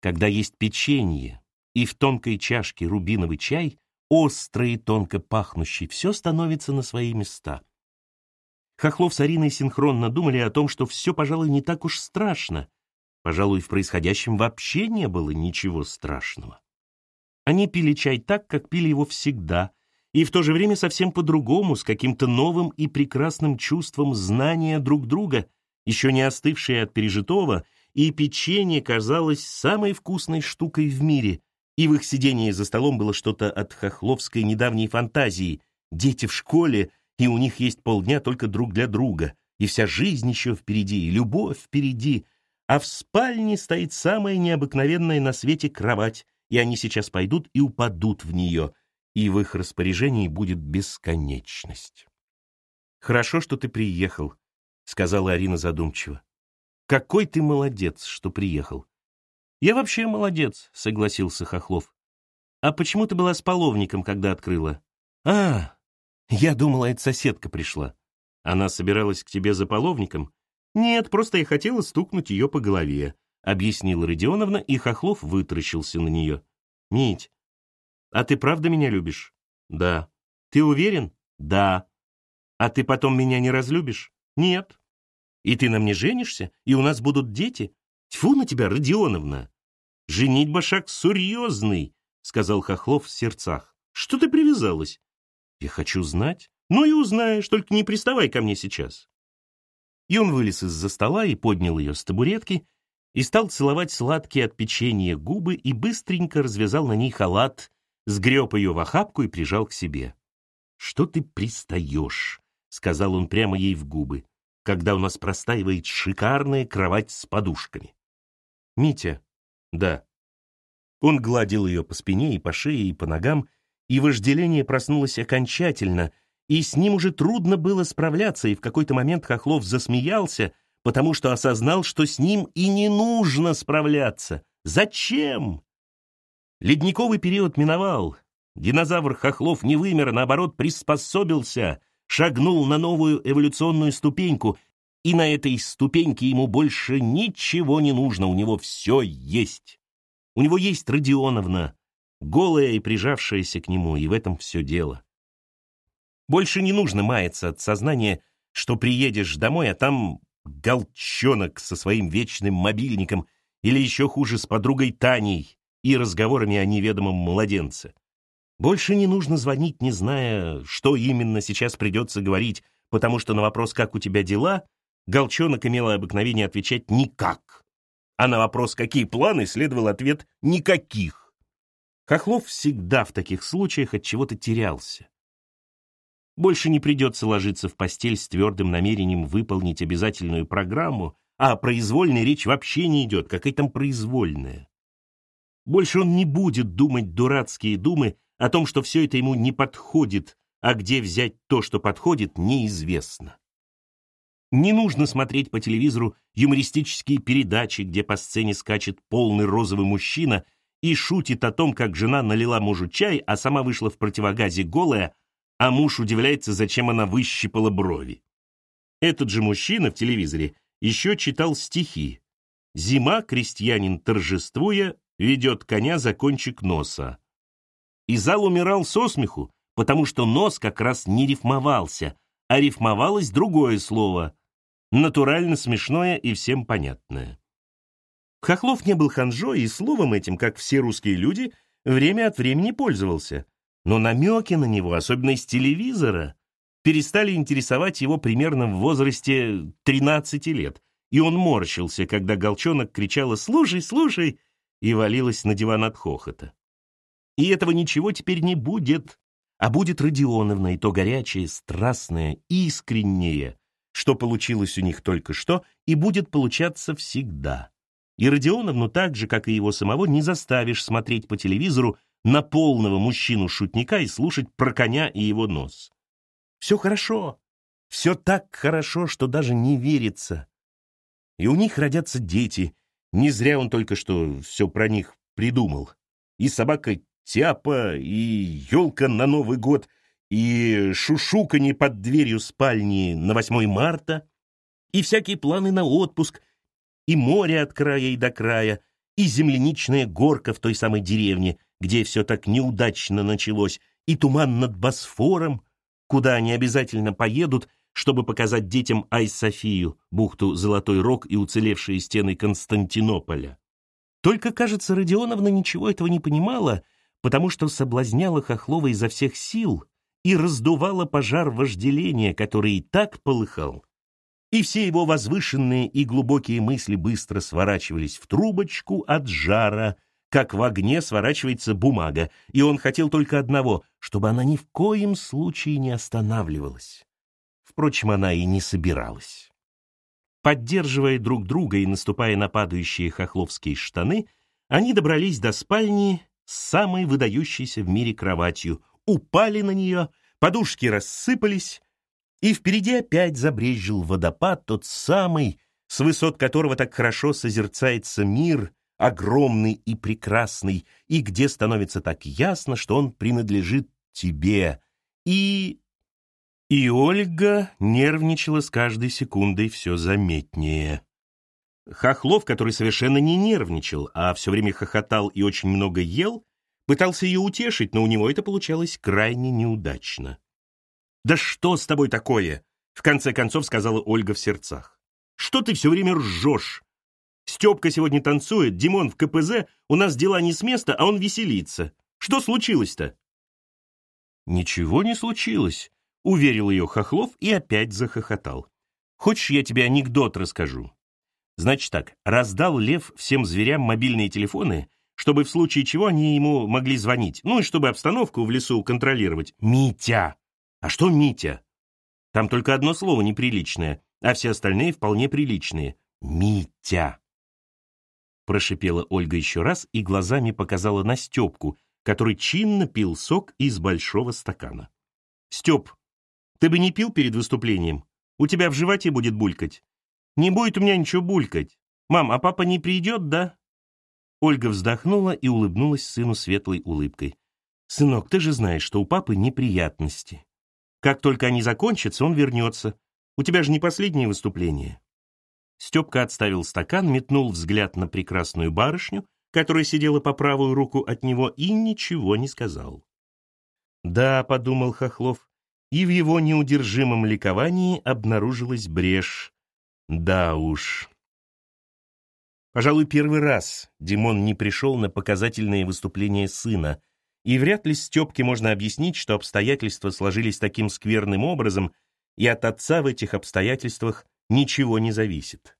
Когда есть печенье и в тонкой чашке рубиновый чай, острый и тонко пахнущий, все становится на свои места. Хохлов с Ариной синхронно думали о том, что все, пожалуй, не так уж страшно. Пожалуй, в происходящем вообще не было ничего страшного. Они пили чай так, как пили его всегда, и в то же время совсем по-другому, с каким-то новым и прекрасным чувством знания друг друга, еще не остывшее от пережитого, и печенье казалось самой вкусной штукой в мире, и в их сидении за столом было что-то от хохловской недавней фантазии. Дети в школе, и у них есть полдня только друг для друга, и вся жизнь еще впереди, и любовь впереди, а в спальне стоит самая необыкновенная на свете кровать, и они сейчас пойдут и упадут в нее — и в их распоряжении будет бесконечность. «Хорошо, что ты приехал», — сказала Арина задумчиво. «Какой ты молодец, что приехал». «Я вообще молодец», — согласился Хохлов. «А почему ты была с половником, когда открыла?» «А, я думала, это соседка пришла. Она собиралась к тебе за половником?» «Нет, просто я хотела стукнуть ее по голове», — объяснила Родионовна, и Хохлов вытаращился на нее. «Мить, а ты правда меня любишь? Да. Ты уверен? Да. А ты потом меня не разлюбишь? Нет. И ты на мне женишься, и у нас будут дети? Тьфу на тебя, Родионовна! Женитьба шаг серьезный, сказал Хохлов в сердцах. Что ты привязалась? Я хочу знать. Ну и узнаешь, только не приставай ко мне сейчас. И он вылез из-за стола и поднял ее с табуретки, и стал целовать сладкие от печенья губы и быстренько развязал на ней халат, сгреб ее в охапку и прижал к себе. «Что ты пристаешь?» — сказал он прямо ей в губы, когда у нас простаивает шикарная кровать с подушками. «Митя?» «Да». Он гладил ее по спине и по шее, и по ногам, и вожделение проснулось окончательно, и с ним уже трудно было справляться, и в какой-то момент Хохлов засмеялся, потому что осознал, что с ним и не нужно справляться. Зачем? Ледниковый период миновал. Динозавр Хохлов не вымер, а наоборот, приспособился, шагнул на новую эволюционную ступеньку, и на этой ступеньке ему больше ничего не нужно, у него все есть. У него есть Родионовна, голая и прижавшаяся к нему, и в этом все дело. Больше не нужно маяться от сознания, что приедешь домой, а там голчонок со своим вечным мобильником или еще хуже с подругой Таней, и разговорами о неведомом младенце. Больше не нужно звонить, не зная, что именно сейчас придется говорить, потому что на вопрос «как у тебя дела?» Голчонок имела обыкновение отвечать «никак», а на вопрос «какие планы?» следовал ответ «никаких». Хохлов всегда в таких случаях от чего-то терялся. Больше не придется ложиться в постель с твердым намерением выполнить обязательную программу, а произвольной речь вообще не идет, какая там произвольная. Больше он не будет думать дурацкие думы о том, что все это ему не подходит, а где взять то, что подходит, неизвестно. Не нужно смотреть по телевизору юмористические передачи, где по сцене скачет полный розовый мужчина и шутит о том, как жена налила мужу чай, а сама вышла в противогазе голая, а муж удивляется, зачем она выщипала брови. Этот же мужчина в телевизоре еще читал стихи. «Зима, крестьянин, торжествуя, ведет коня за кончик носа». И зал умирал со смеху, потому что нос как раз не рифмовался, а рифмовалось другое слово, натурально смешное и всем понятное. Хохлов не был ханжой и словом этим, как все русские люди, время от времени пользовался. Но намеки на него, особенно из телевизора, перестали интересовать его примерно в возрасте 13 лет, и он морщился, когда Голчонок кричала «Слушай, слушай!» и валилась на диван от хохота. И этого ничего теперь не будет, а будет Родионовна, и то горячее, страстное, искреннее, что получилось у них только что, и будет получаться всегда. И Родионовну так же, как и его самого, не заставишь смотреть по телевизору на полного мужчину-шутника и слушать про коня и его нос. Все хорошо. Все так хорошо, что даже не верится. И у них родятся дети. Не зря он только что все про них придумал. И собака Тяпа, и елка на Новый год, и шушуканье под дверью спальни на 8 марта, и всякие планы на отпуск, и море от края и до края, и земляничная горка в той самой деревне, где все так неудачно началось, и туман над Босфором, куда они обязательно поедут, чтобы показать детям Айс-Софию, бухту Золотой Рог и уцелевшие стены Константинополя. Только, кажется, Родионовна ничего этого не понимала, потому что соблазняла Хохлова изо всех сил и раздувала пожар вожделения, который и так полыхал. И все его возвышенные и глубокие мысли быстро сворачивались в трубочку от жара, как в огне сворачивается бумага, и он хотел только одного, чтобы она ни в коем случае не останавливалась. Впрочем, она и не собиралась. Поддерживая друг друга и наступая на падающие хохловские штаны, они добрались до спальни самой выдающейся в мире кроватью, упали на нее, подушки рассыпались, и впереди опять забрезжил водопад, тот самый, с высот которого так хорошо созерцается мир, огромный и прекрасный, и где становится так ясно, что он принадлежит тебе. И... И Ольга нервничала с каждой секундой все заметнее. Хохлов, который совершенно не нервничал, а все время хохотал и очень много ел, пытался ее утешить, но у него это получалось крайне неудачно. «Да что с тобой такое?» — в конце концов сказала Ольга в сердцах. «Что ты все время ржешь? Степка сегодня танцует, Димон в КПЗ, у нас дела не с места, а он веселится. Что случилось-то?» «Ничего не случилось», — уверил ее Хохлов и опять захохотал. «Хочешь, я тебе анекдот расскажу?» Значит так, раздал Лев всем зверям мобильные телефоны, чтобы в случае чего они ему могли звонить, ну и чтобы обстановку в лесу контролировать. Митя! А что Митя? Там только одно слово неприличное, а все остальные вполне приличные. Митя! Прошипела Ольга еще раз и глазами показала на Степку, который чинно пил сок из большого стакана. «Степ, ты бы не пил перед выступлением? У тебя в животе будет булькать. Не будет у меня ничего булькать. Мам, а папа не придет, да?» Ольга вздохнула и улыбнулась сыну светлой улыбкой. «Сынок, ты же знаешь, что у папы неприятности. Как только они закончатся, он вернется. У тебя же не последнее выступление». Степка отставил стакан, метнул взгляд на прекрасную барышню, которая сидела по правую руку от него, и ничего не сказал. «Да», — подумал Хохлов, и в его неудержимом ликовании обнаружилась брешь. Да уж. Пожалуй, первый раз Димон не пришел на показательные выступления сына, и вряд ли Степке можно объяснить, что обстоятельства сложились таким скверным образом, и от отца в этих обстоятельствах ничего не зависит.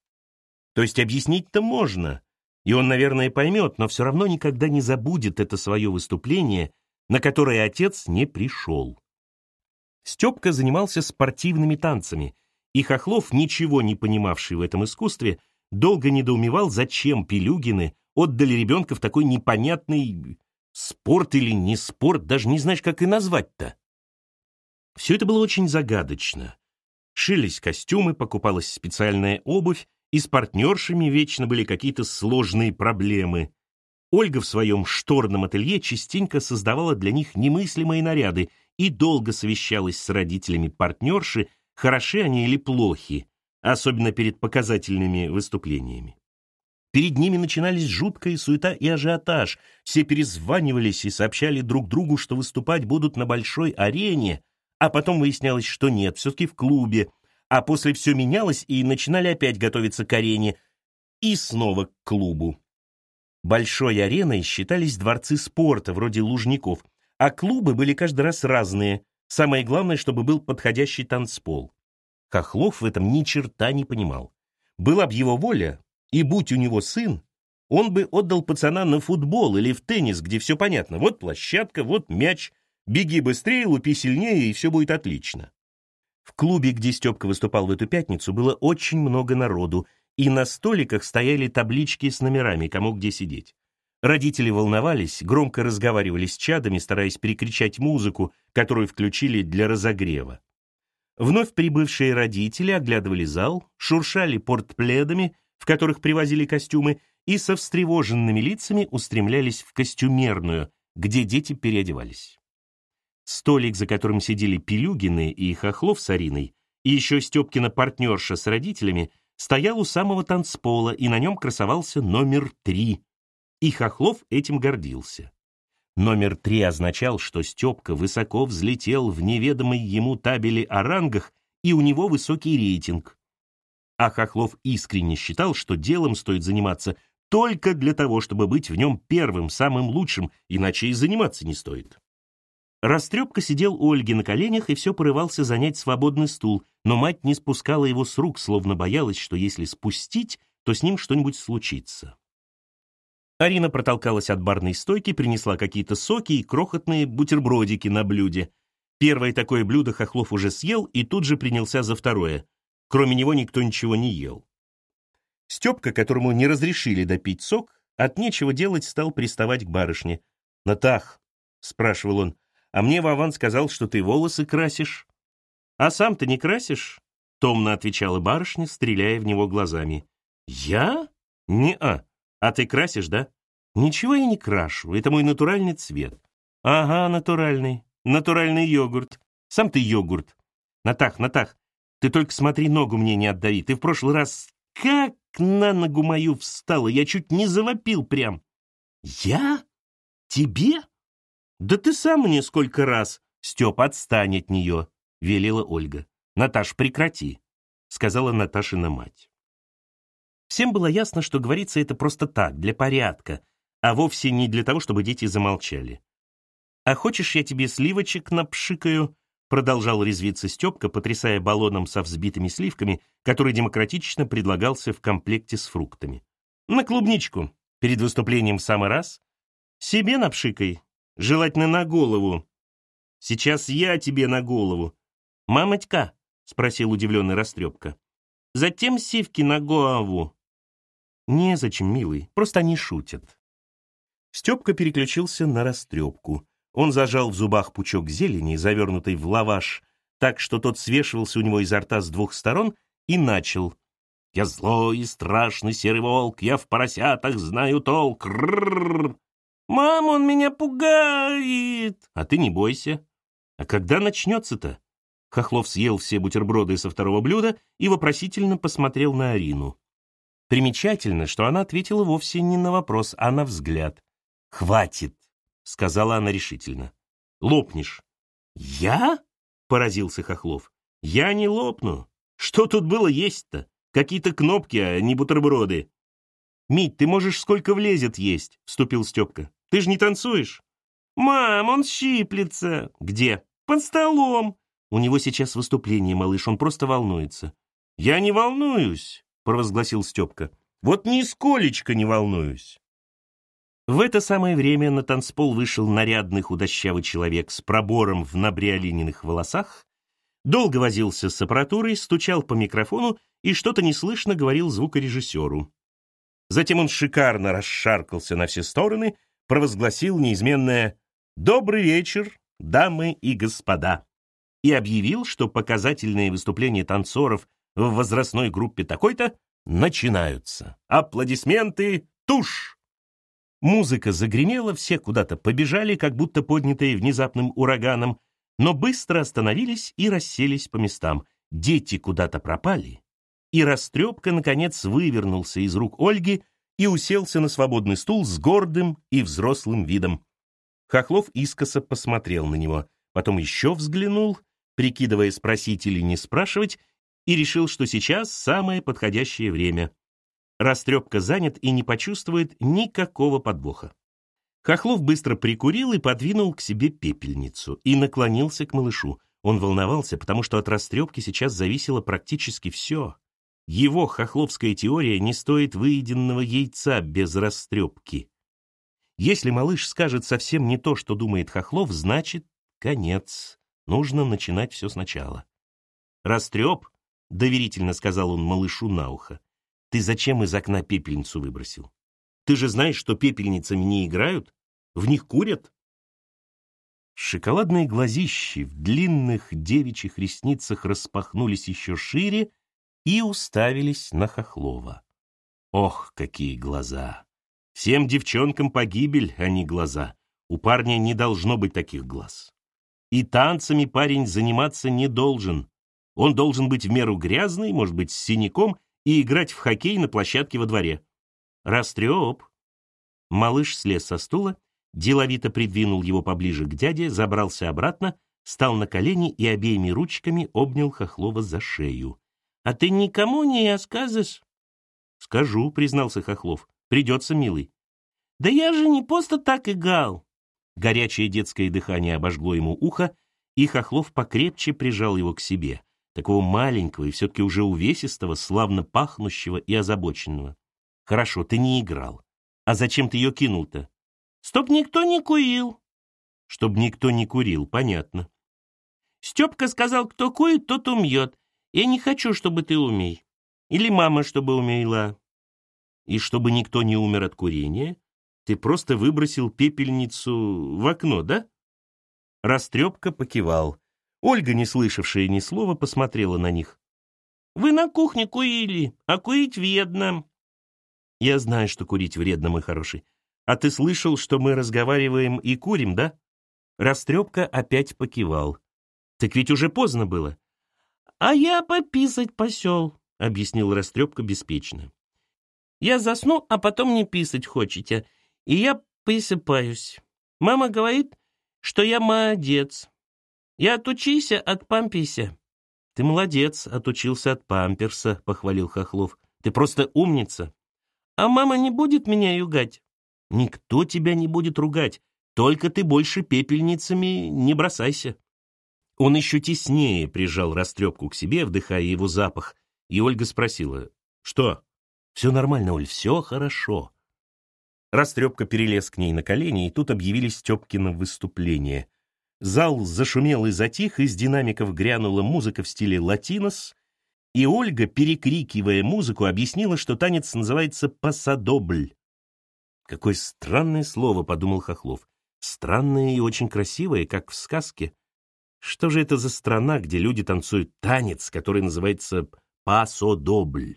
То есть объяснить-то можно, и он, наверное, поймет, но все равно никогда не забудет это свое выступление, на которое отец не пришел. Степка занимался спортивными танцами — и Хохлов, ничего не понимавший в этом искусстве, долго недоумевал, зачем Пелюгины отдали ребенка в такой непонятный спорт или не спорт, даже не знаешь, как и назвать-то. Все это было очень загадочно. Шились костюмы, покупалась специальная обувь, и с партнершами вечно были какие-то сложные проблемы. Ольга в своем шторном ателье частенько создавала для них немыслимые наряды и долго совещалась с родителями партнерши, хороши они или плохи, особенно перед показательными выступлениями. Перед ними начинались жуткая суета и ажиотаж. Все перезванивались и сообщали друг другу, что выступать будут на большой арене, а потом выяснялось, что нет, все-таки в клубе, а после все менялось, и начинали опять готовиться к арене, и снова к клубу. Большой ареной считались дворцы спорта, вроде Лужников, а клубы были каждый раз разные. Самое главное, чтобы был подходящий танцпол. Хохлов в этом ни черта не понимал. Была б его воля, и будь у него сын, он бы отдал пацана на футбол или в теннис, где все понятно. Вот площадка, вот мяч, беги быстрее, лупи сильнее, и все будет отлично. В клубе, где Степка выступал в эту пятницу, было очень много народу, и на столиках стояли таблички с номерами, кому где сидеть. Родители волновались, громко разговаривали с чадами, стараясь перекричать музыку, которую включили для разогрева. Вновь прибывшие родители оглядывали зал, шуршали портпледами, в которых привозили костюмы, и со встревоженными лицами устремлялись в костюмерную, где дети переодевались. Столик, за которым сидели Пилюгины и Хохлов с Ариной, и еще Степкина партнерша с родителями, стоял у самого танцпола, и на нем красовался номер три. И Хохлов этим гордился. Номер три означал, что Степка высоко взлетел в неведомой ему табели о рангах, и у него высокий рейтинг. А Хохлов искренне считал, что делом стоит заниматься только для того, чтобы быть в нем первым, самым лучшим, иначе и заниматься не стоит. Растрепка сидел у Ольги на коленях и все порывался занять свободный стул, но мать не спускала его с рук, словно боялась, что если спустить, то с ним что-нибудь случится. Арина протолкалась от барной стойки, принесла какие-то соки и крохотные бутербродики на блюде. Первое такое блюдо Хохлов уже съел и тут же принялся за второе. Кроме него никто ничего не ел. Степка, которому не разрешили допить сок, от нечего делать стал приставать к барышне. «Натах», — спрашивал он, — «а мне Вован сказал, что ты волосы красишь». «А сам ты не красишь?» — томно отвечала барышня, стреляя в него глазами. «Я? Не-а. А ты красишь, да? Ничего я не крашу, это мой натуральный цвет. Ага, натуральный. Натуральный йогурт. Сам ты йогурт. Натах, Натах, ты только смотри, ногу мне не отдави. Ты в прошлый раз как на ногу мою встала, я чуть не завопил прям. Я? Тебе? Да ты сам мне сколько раз. Степ, отстань от нее, велела Ольга. Наташ, прекрати, сказала Наташина мать. Всем было ясно, что говорится это просто так, для порядка, а вовсе не для того, чтобы дети замолчали. «А хочешь, я тебе сливочек напшикаю?» продолжал резвиться Степка, потрясая баллоном со взбитыми сливками, который демократично предлагался в комплекте с фруктами. «На клубничку. Перед выступлением в самый раз. Себе напшикай. Желательно на голову. Сейчас я тебе на голову. Мамочка?» — спросил удивленный Растрепка. «Затем сивки на голову. «Незачем, милый, просто они шутят». Степка переключился на растрепку. Он зажал в зубах пучок зелени, завернутый в лаваш, так что тот свешивался у него изо рта с двух сторон, и начал. «Я злой и страшный серый волк, я в поросятах знаю толк. Ррррр. Мам, он меня пугает!» «А ты не бойся. А когда начнется-то?» Хохлов съел все бутерброды со второго блюда и вопросительно посмотрел на Арину. Примечательно, что она ответила вовсе не на вопрос, а на взгляд. «Хватит», — сказала она решительно. «Лопнешь». «Я?» — поразился Хохлов. «Я не лопну. Что тут было есть-то? Какие-то кнопки, а не бутерброды». «Мить, ты можешь сколько влезет есть», — вступил Степка. «Ты же не танцуешь?» «Мам, он щиплется». «Где?» «Под столом». «У него сейчас выступление, малыш, он просто волнуется». «Я не волнуюсь провозгласил Степка. «Вот нисколечко не волнуюсь». В это самое время на танцпол вышел нарядный худощавый человек с пробором в набриолининых волосах, долго возился с аппаратурой, стучал по микрофону и что-то неслышно говорил звукорежиссеру. Затем он шикарно расшаркался на все стороны, провозгласил неизменное «Добрый вечер, дамы и господа!» и объявил, что показательные выступления танцоров в возрастной группе такой-то начинаются. Аплодисменты, тушь! Музыка загремела, все куда-то побежали, как будто поднятые внезапным ураганом, но быстро остановились и расселись по местам. Дети куда-то пропали, и Растрепка, наконец, вывернулся из рук Ольги и уселся на свободный стул с гордым и взрослым видом. Хохлов искоса посмотрел на него, потом еще взглянул, прикидывая спросить или не спрашивать, и решил, что сейчас самое подходящее время. Растрепка занят и не почувствует никакого подвоха. Хохлов быстро прикурил и подвинул к себе пепельницу и наклонился к малышу. Он волновался, потому что от растрепки сейчас зависело практически все. Его хохловская теория не стоит выеденного яйца без растрепки. Если малыш скажет совсем не то, что думает Хохлов, значит, конец. Нужно начинать все сначала. «Растреп», — доверительно сказал он малышу на ухо, — «ты зачем из окна пепельницу выбросил? Ты же знаешь, что пепельницами не играют? В них курят?» Шоколадные глазищи в длинных девичьих ресницах распахнулись еще шире и уставились на Хохлова. Ох, какие глаза! Всем девчонкам погибель, а не глаза. У парня не должно быть таких глаз. И танцами парень заниматься не должен. Он должен быть в меру грязный, может быть, с синяком, и играть в хоккей на площадке во дворе. Растреп. Малыш слез со стула, деловито придвинул его поближе к дяде, забрался обратно, стал на колени и обеими ручками обнял Хохлова за шею. «А ты никому не скажешь?» «Скажу», — признался Хохлов. «Придется, милый». «Да я же не просто так играл. Горячее детское дыхание обожгло ему ухо, и Хохлов покрепче прижал его к себе, такого маленького и все-таки уже увесистого, славно пахнущего и озабоченного. «Хорошо, ты не играл. А зачем ты ее кинул-то?» «Чтоб никто не курил». «Чтоб никто не курил, понятно». «Степка сказал, кто курит, тот умьет. Я не хочу, чтобы ты умей. Или мама, чтобы умела». «И чтобы никто не умер от курения?» Ты просто выбросил пепельницу в окно, да? Растрепка покивал. Ольга, не слышавшая ни слова, посмотрела на них. «Вы на кухне курили, а курить вредно». «Я знаю, что курить вредно, мой хороший. А ты слышал, что мы разговариваем и курим, да?» Растрепка опять покивал. «Так ведь уже поздно было». «А я пописать посел», — объяснил Растрепка беспечно. «Я засну, а потом не писать хочете, и я присыпаюсь. Мама говорит, что я молодец. Я отучился от памперса. Ты молодец, отучился от памперса, похвалил Хохлов. Ты просто умница. А мама не будет меня югать? Никто тебя не будет ругать. Только ты больше пепельницами не бросайся. Он еще теснее прижал растрепку к себе, вдыхая его запах, и Ольга спросила, «Что? Все нормально, Оль, все хорошо. Растрепка перелез к ней на колени, и тут объявились Степкино выступление. Зал зашумел и затих, из динамиков грянула музыка в стиле латинос, и Ольга, перекрикивая музыку, объяснила, что танец называется «пасадобль». «Какое странное слово», — подумал Хохлов. «Странное и очень красивое, как в сказке. Что же это за страна, где люди танцуют танец, который называется «пасодобль»?»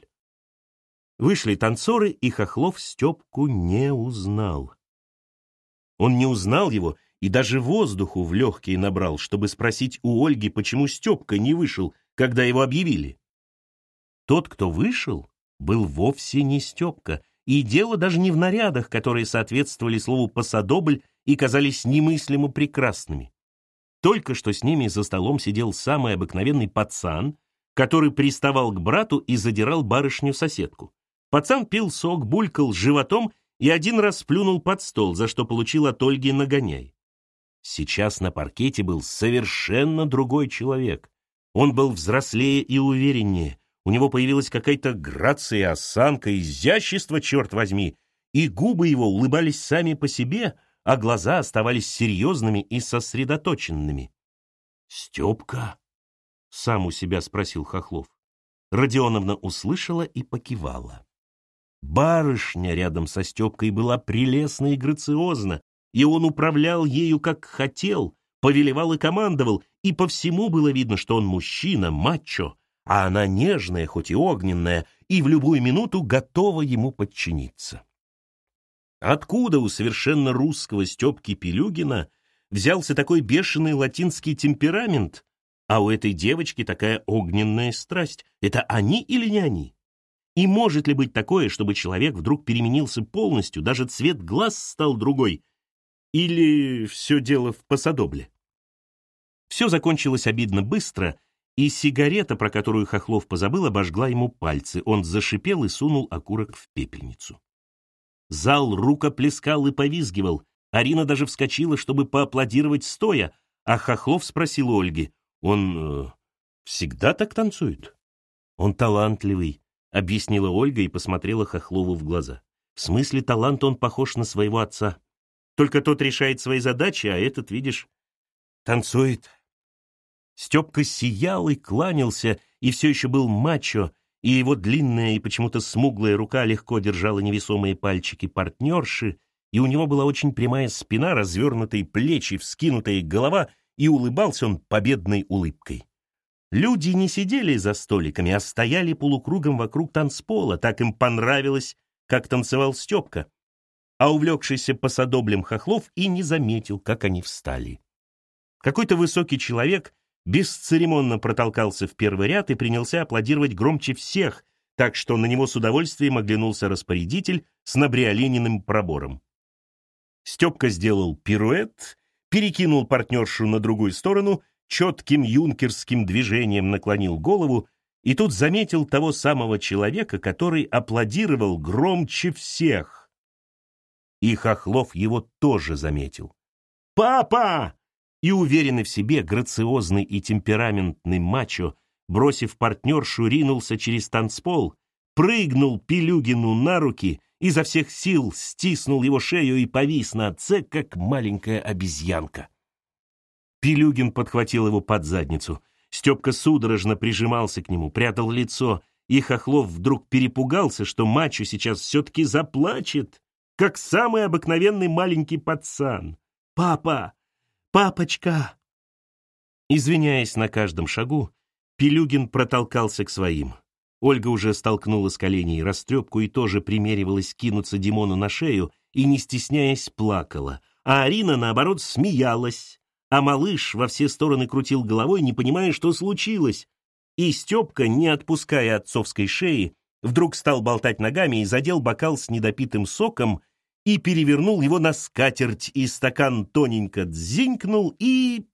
Вышли танцоры, и Хохлов Степку не узнал. Он не узнал его и даже воздуху в легкие набрал, чтобы спросить у Ольги, почему Степка не вышел, когда его объявили. Тот, кто вышел, был вовсе не Степка, и дело даже не в нарядах, которые соответствовали слову «посадобль» и казались немыслимо прекрасными. Только что с ними за столом сидел самый обыкновенный пацан, который приставал к брату и задирал барышню-соседку. Пацан пил сок, булькал животом и один раз сплюнул под стол, за что получил от Ольги нагоняй. Сейчас на паркете был совершенно другой человек. Он был взрослее и увереннее. У него появилась какая-то грация, осанка, изящество, черт возьми, и губы его улыбались сами по себе, а глаза оставались серьезными и сосредоточенными. «Степка?» — сам у себя спросил Хохлов. Родионовна услышала и покивала. Барышня рядом со Степкой была прелестна и грациозна, и он управлял ею как хотел, повелевал и командовал, и по всему было видно, что он мужчина, мачо, а она нежная, хоть и огненная, и в любую минуту готова ему подчиниться. Откуда у совершенно русского Степки Пелюгина взялся такой бешеный латинский темперамент, а у этой девочки такая огненная страсть? Это они или не они? И может ли быть такое, чтобы человек вдруг переменился полностью, даже цвет глаз стал другой? Или все дело в посадобле? Все закончилось обидно быстро, и сигарета, про которую Хохлов позабыл, обожгла ему пальцы. Он зашипел и сунул окурок в пепельницу. Зал рукоплескал и повизгивал. Арина даже вскочила, чтобы поаплодировать стоя, а Хохлов спросил Ольги, «Он э, всегда так танцует?» «Он талантливый», — объяснила Ольга и посмотрела Хохлову в глаза. «В смысле таланта он похож на своего отца. Только тот решает свои задачи, а этот, видишь, танцует». Степка сиял и кланялся, и все еще был мачо, и его длинная и почему-то смуглая рука легко держала невесомые пальчики партнерши, и у него была очень прямая спина, развернутые плечи, вскинутая голова, и улыбался он победной улыбкой. Люди не сидели за столиками, а стояли полукругом вокруг танцпола, так им понравилось, как танцевал Степка. А увлекшийся посадоблем Хохлов и не заметил, как они встали. Какой-то высокий человек бесцеремонно протолкался в первый ряд и принялся аплодировать громче всех, так что на него с удовольствием оглянулся распорядитель с набриолининым пробором. Степка сделал пируэт, перекинул партнершу на другую сторону, четким юнкерским движением наклонил голову и тут заметил того самого человека, который аплодировал громче всех. И Хохлов его тоже заметил. «Папа!» и уверенный в себе, грациозный и темпераментный мачо, бросив партнершу, ринулся через танцпол, прыгнул Пилюгину на руки, изо всех сил стиснул его шею и повис на отце, как маленькая обезьянка. Пилюгин подхватил его под задницу. Степка судорожно прижимался к нему, прятал лицо, и Хохлов вдруг перепугался, что мачо сейчас все-таки заплачет, как самый обыкновенный маленький пацан. «Папа! «Папочка!» Извиняясь на каждом шагу, Пилюгин протолкался к своим. Ольга уже столкнула с коленей растрепку и тоже примеривалась кинуться Димону на шею и, не стесняясь, плакала. А Арина, наоборот, смеялась. А малыш во все стороны крутил головой, не понимая, что случилось. И Степка, не отпуская отцовской шеи, вдруг стал болтать ногами и задел бокал с недопитым соком, и перевернул его на скатерть, и стакан тоненько дзинькнул, и...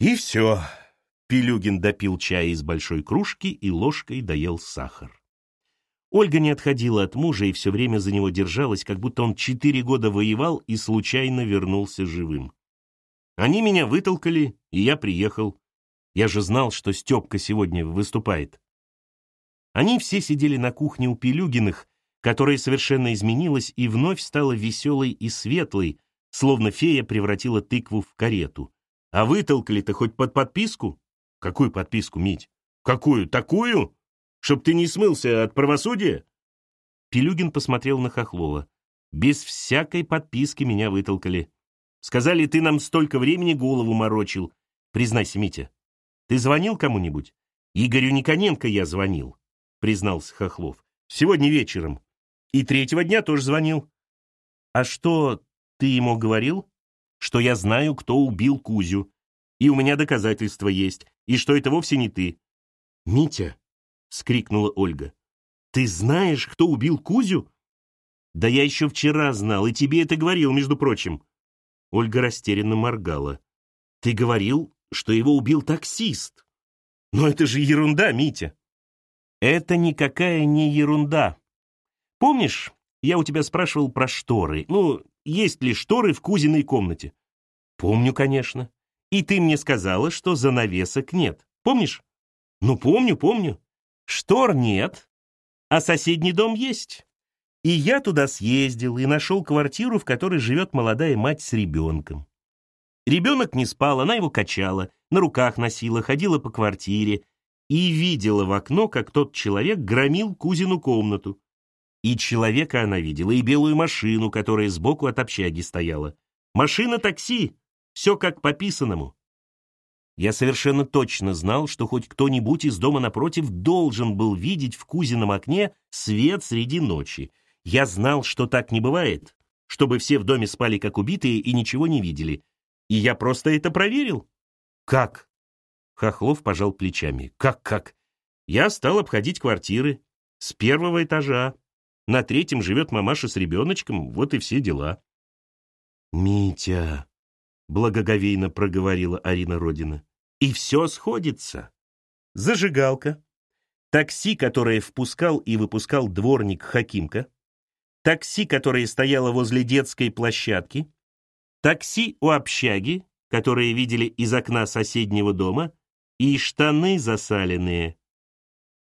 И все. Пилюгин допил чай из большой кружки и ложкой доел сахар. Ольга не отходила от мужа и все время за него держалась, как будто он четыре года воевал и случайно вернулся живым. Они меня вытолкали, и я приехал. Я же знал, что Степка сегодня выступает. Они все сидели на кухне у Пилюгиных, которая совершенно изменилась и вновь стала веселой и светлой, словно фея превратила тыкву в карету. А вытолкали-то хоть под подписку? Какую подписку, Мить? Какую? Такую? Чтоб ты не смылся от правосудия? Пилюгин посмотрел на Хохлова. Без всякой подписки меня вытолкали. Сказали, ты нам столько времени голову морочил. Признайся, Митя, ты звонил кому-нибудь? Игорю Никоненко я звонил, признался Хохлов. Сегодня вечером. И третьего дня тоже звонил. А что ты ему говорил? Что я знаю, кто убил Кузю. И у меня доказательства есть. И что это вовсе не ты. Митя, — скрикнула Ольга, — ты знаешь, кто убил Кузю? Да я еще вчера знал, и тебе это говорил, между прочим. Ольга растерянно моргала. Ты говорил, что его убил таксист. Но это же ерунда, Митя. Это никакая не ерунда, Помнишь, я у тебя спрашивал про шторы? Ну, есть ли шторы в Кузиной комнате? Помню, конечно. И ты мне сказала, что занавесок нет. Помнишь? Ну, помню, помню. Штор нет, а соседний дом есть. И я туда съездил и нашел квартиру, в которой живет молодая мать с ребенком. Ребенок не спал, она его качала, на руках носила, ходила по квартире и видела в окно, как тот человек громил Кузину комнату. И человека она видела, и белую машину, которая сбоку от общаги стояла. Машина-такси, все как по писанному. Я совершенно точно знал, что хоть кто-нибудь из дома напротив должен был видеть в кузином окне свет среди ночи. Я знал, что так не бывает, чтобы все в доме спали как убитые и ничего не видели. И я просто это проверил. Как? Хохлов пожал плечами. Как-как? Я стал обходить квартиры с первого этажа. На третьем живет мамаша с ребеночком, вот и все дела. «Митя», — благоговейно проговорила Арина Родина, — «и все сходится. Зажигалка, такси, которое впускал и выпускал дворник Хакимка, такси, которое стояло возле детской площадки, такси у общаги, которые видели из окна соседнего дома, и штаны засаленные.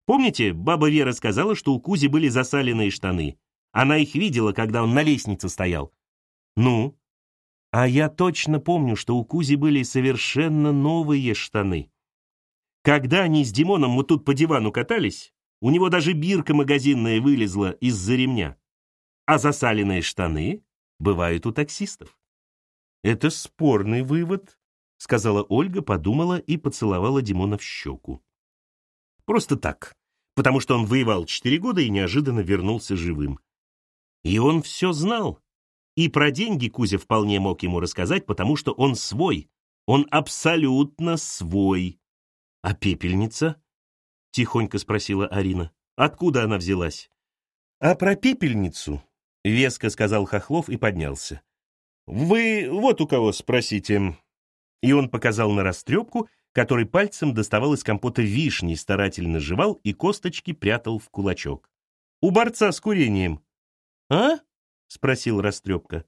Помните, баба Вера сказала, что у Кузи были засаленные штаны? Она их видела, когда он на лестнице стоял. Ну? А я точно помню, что у Кузи были совершенно новые штаны. Когда они с Димоном вот тут по дивану катались, у него даже бирка магазинная вылезла из-за ремня а засаленные штаны бывают у таксистов. Это спорный вывод, сказала Ольга, подумала и поцеловала Димона в щеку. Просто так, потому что он воевал четыре года и неожиданно вернулся живым. И он все знал. И про деньги Кузя вполне мог ему рассказать, потому что он свой. Он абсолютно свой. А пепельница? Тихонько спросила Арина. Откуда она взялась? А про пепельницу — веско сказал Хохлов и поднялся. «Вы вот у кого спросите». И он показал на растрепку, который пальцем доставал из компота вишни, старательно жевал и косточки прятал в кулачок. «У борца с курением». «А?» — спросил растрепка.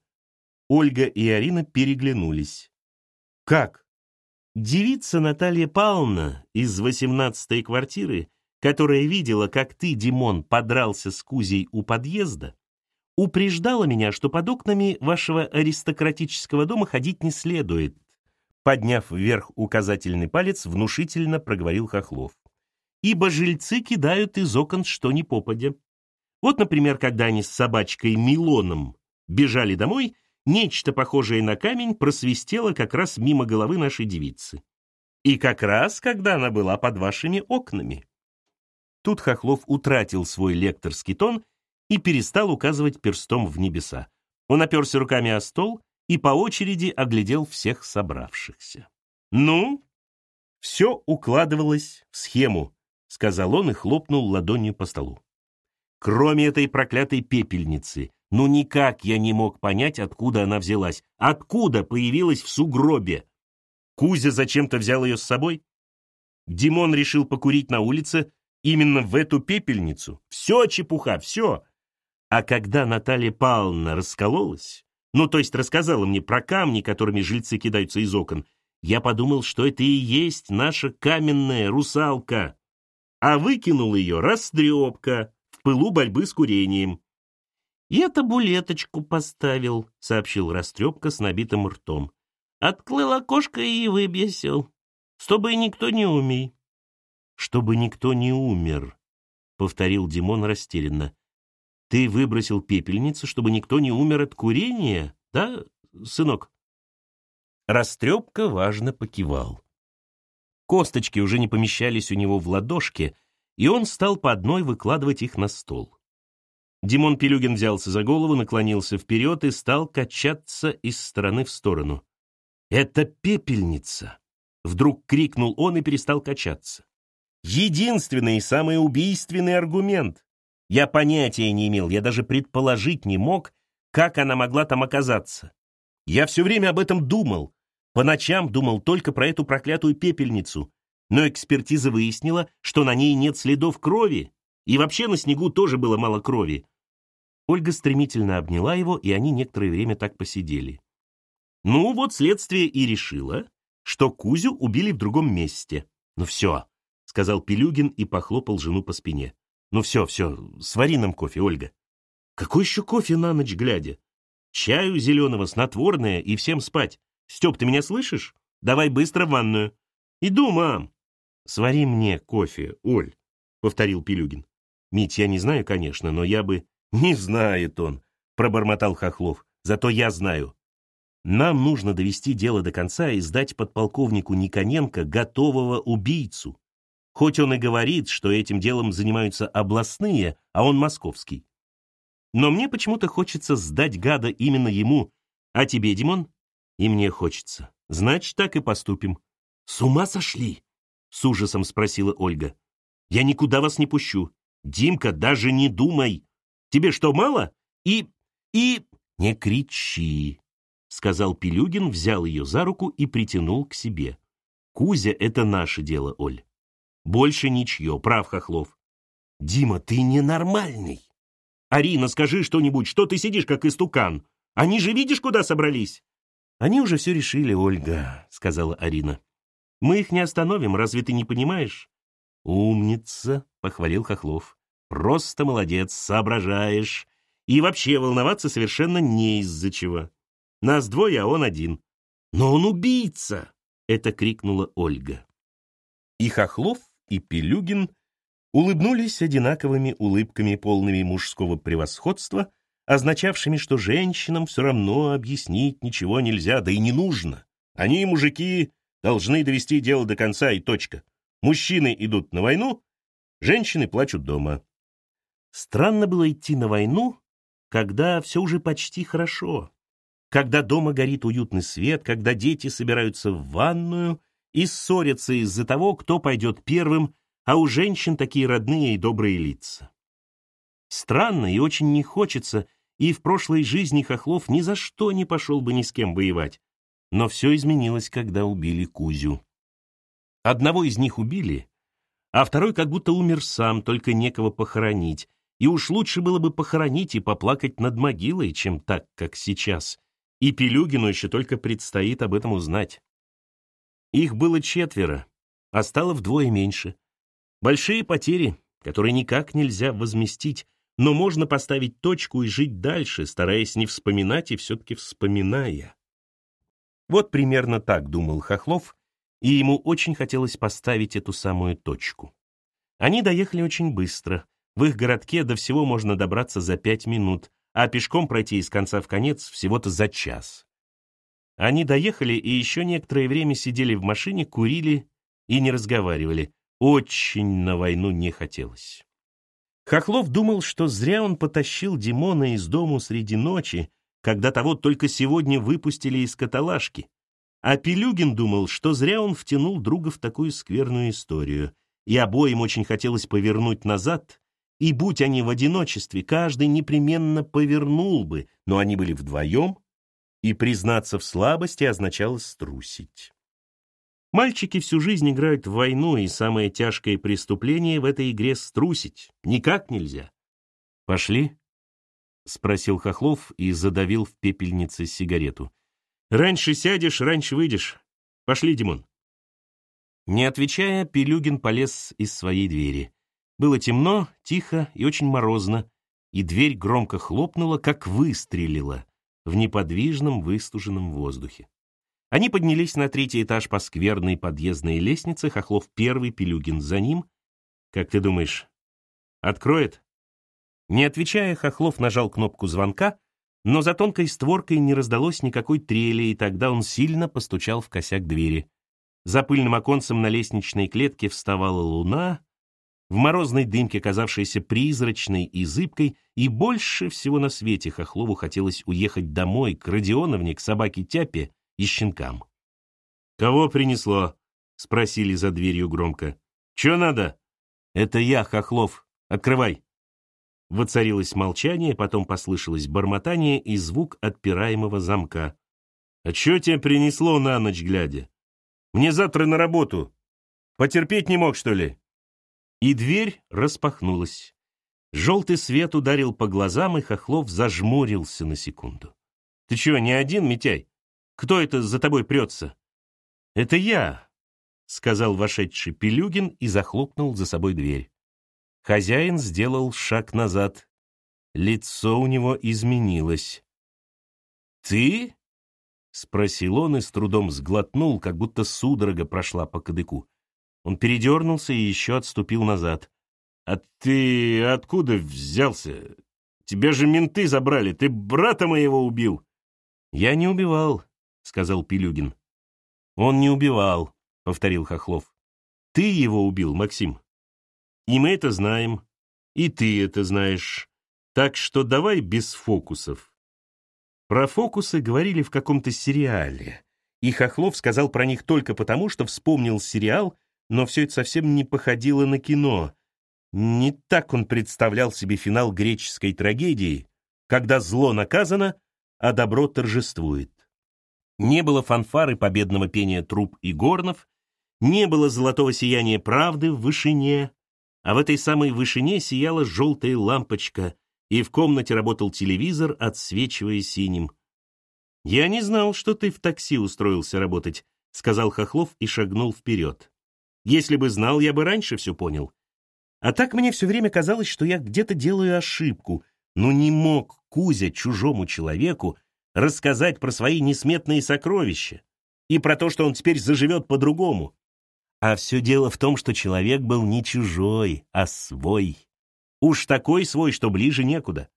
Ольга и Арина переглянулись. «Как?» Девица Наталья Павловна из восемнадцатой квартиры, которая видела, как ты, Димон, подрался с Кузей у подъезда, упреждала меня, что под окнами вашего аристократического дома ходить не следует. Подняв вверх указательный палец, внушительно проговорил Хохлов. Ибо жильцы кидают из окон что ни попадя. Вот, например, когда они с собачкой Милоном бежали домой, нечто похожее на камень просвистело как раз мимо головы нашей девицы. И как раз, когда она была под вашими окнами. Тут Хохлов утратил свой лекторский тон и перестал указывать перстом в небеса. Он оперся руками о стол и по очереди оглядел всех собравшихся. «Ну, все укладывалось в схему», — сказал он и хлопнул ладонью по столу. «Кроме этой проклятой пепельницы, ну никак я не мог понять, откуда она взялась, откуда появилась в сугробе. Кузя зачем-то взял ее с собой? Димон решил покурить на улице именно в эту пепельницу. Все чепуха, все. А когда Наталья Павловна раскололась, ну, то есть рассказала мне про камни, которыми жильцы кидаются из окон, я подумал, что это и есть наша каменная русалка. А выкинул ее растрепка в пылу борьбы с курением. «Я табулеточку поставил», — сообщил растрепка с набитым ртом. «Открыл окошко и выбесил, чтобы никто не умей». «Чтобы никто не умер», — повторил Димон растерянно. Ты выбросил пепельницу, чтобы никто не умер от курения, да, сынок?» Растрепка важно покивал. Косточки уже не помещались у него в ладошке, и он стал по одной выкладывать их на стол. Димон Пелюгин взялся за голову, наклонился вперед и стал качаться из стороны в сторону. «Это пепельница!» Вдруг крикнул он и перестал качаться. Единственный и самый убийственный аргумент. Я понятия не имел, я даже предположить не мог, как она могла там оказаться. Я все время об этом думал. По ночам думал только про эту проклятую пепельницу. Но экспертиза выяснила, что на ней нет следов крови. И вообще на снегу тоже было мало крови. Ольга стремительно обняла его, и они некоторое время так посидели. Ну вот следствие и решило, что Кузю убили в другом месте. Ну все, сказал Пелюгин и похлопал жену по спине. Ну все, все, свари нам кофе, Ольга. Какой еще кофе на ночь глядя? Чаю зеленого, снотворное и всем спать. Степ, ты меня слышишь? Давай быстро в ванную. Иду, мам. Свари мне кофе, Оль, повторил Пилюгин. Мить, я не знаю, конечно, но я бы... Не знает он, пробормотал Хохлов. Зато я знаю. Нам нужно довести дело до конца и сдать подполковнику Никоненко готового убийцу. Хоть он и говорит, что этим делом занимаются областные, а он московский. Но мне почему-то хочется сдать гада именно ему. А тебе, Димон? И мне хочется. Значит, так и поступим. С ума сошли? С ужасом спросила Ольга. Я никуда вас не пущу. Димка, даже не думай. Тебе что, мало? И... и... Не кричи, сказал Пилюгин, взял ее за руку и притянул к себе. Кузя — это наше дело, Оль. Больше ничье, прав Хохлов. Дима, ты ненормальный. Арина, скажи что-нибудь, что ты сидишь как истукан? Они же видишь, куда собрались? Они уже все решили, Ольга, сказала Арина. Мы их не остановим, разве ты не понимаешь? Умница, похвалил Хохлов. Просто молодец, соображаешь. И вообще волноваться совершенно не из-за чего. Нас двое, а он один. Но он убийца! Это крикнула Ольга. И Хохлов, и Пелюгин улыбнулись одинаковыми улыбками, полными мужского превосходства, означавшими, что женщинам все равно объяснить ничего нельзя, да и не нужно. Они, мужики, должны довести дело до конца и точка. Мужчины идут на войну, женщины плачут дома. Странно было идти на войну, когда все уже почти хорошо, когда дома горит уютный свет, когда дети собираются в ванную и ссорятся из-за того, кто пойдет первым а у женщин такие родные и добрые лица. Странно и очень не хочется, и в прошлой жизни Хохлов ни за что не пошел бы ни с кем воевать. Но все изменилось, когда убили Кузю. Одного из них убили, а второй как будто умер сам, только некого похоронить. И уж лучше было бы похоронить и поплакать над могилой, чем так, как сейчас. И Пелюгину еще только предстоит об этом узнать. Их было четверо, а стало вдвое меньше. Большие потери, которые никак нельзя возместить, но можно поставить точку и жить дальше, стараясь не вспоминать и все-таки вспоминая. Вот примерно так думал Хохлов, и ему очень хотелось поставить эту самую точку. Они доехали очень быстро. В их городке до всего можно добраться за пять минут, а пешком пройти из конца в конец всего-то за час. Они доехали и еще некоторое время сидели в машине, курили и не разговаривали, очень на войну не хотелось. Хохлов думал, что зря он потащил Димона из дому среди ночи, когда того только сегодня выпустили из каталажки. А Пелюгин думал, что зря он втянул друга в такую скверную историю, и обоим очень хотелось повернуть назад, и будь они в одиночестве, каждый непременно повернул бы, но они были вдвоем, и признаться в слабости означало струсить. Мальчики всю жизнь играют в войну, и самое тяжкое преступление в этой игре — струсить. Никак нельзя. «Пошли?» — спросил Хохлов и задавил в пепельнице сигарету. «Раньше сядешь, раньше выйдешь. Пошли, Димон». Не отвечая, Пелюгин полез из своей двери. Было темно, тихо и очень морозно, и дверь громко хлопнула, как выстрелила в неподвижном выстуженном воздухе. Они поднялись на третий этаж по скверной подъездной лестнице, Хохлов первый, Пилюгин за ним. «Как ты думаешь, откроет?» Не отвечая, Хохлов нажал кнопку звонка, но за тонкой створкой не раздалось никакой трели, и тогда он сильно постучал в косяк двери. За пыльным оконцем на лестничной клетке вставала луна, в морозной дымке, казавшейся призрачной и зыбкой, и больше всего на свете Хохлову хотелось уехать домой, к Родионовне, к собаке Тяпе, и щенкам. «Кого принесло?» — спросили за дверью громко. «Чё надо?» «Это я, Хохлов. Открывай». Воцарилось молчание, потом послышалось бормотание и звук отпираемого замка. «А чё тебе принесло на ночь глядя? Мне завтра на работу. Потерпеть не мог, что ли?» И дверь распахнулась. Желтый свет ударил по глазам, и Хохлов зажмурился на секунду. «Ты чего, не один, Митяй?» Кто это за тобой прется?» «Это я», — сказал вошедший Пелюгин и захлопнул за собой дверь. Хозяин сделал шаг назад. Лицо у него изменилось. «Ты?» — спросил он и с трудом сглотнул, как будто судорога прошла по кадыку. Он передернулся и еще отступил назад. «А ты откуда взялся? Тебя же менты забрали, ты брата моего убил!» «Я не убивал», — сказал Пилюгин. «Он не убивал», — повторил Хохлов. «Ты его убил, Максим. И мы это знаем, и ты это знаешь. Так что давай без фокусов». Про фокусы говорили в каком-то сериале, и Хохлов сказал про них только потому, что вспомнил сериал, но все это совсем не походило на кино. Не так он представлял себе финал греческой трагедии, когда зло наказано, а добро торжествует. Не было фанфары победного пения труп и горнов, не было золотого сияния правды в вышине, а в этой самой вышине сияла желтая лампочка, и в комнате работал телевизор, отсвечивая синим. «Я не знал, что ты в такси устроился работать», — сказал Хохлов и шагнул вперед. «Если бы знал, я бы раньше все понял. А так мне все время казалось, что я где-то делаю ошибку, но не мог Кузя чужому человеку рассказать про свои несметные сокровища и про то, что он теперь заживет по-другому. А все дело в том, что человек был не чужой, а свой. Уж такой свой, что ближе некуда.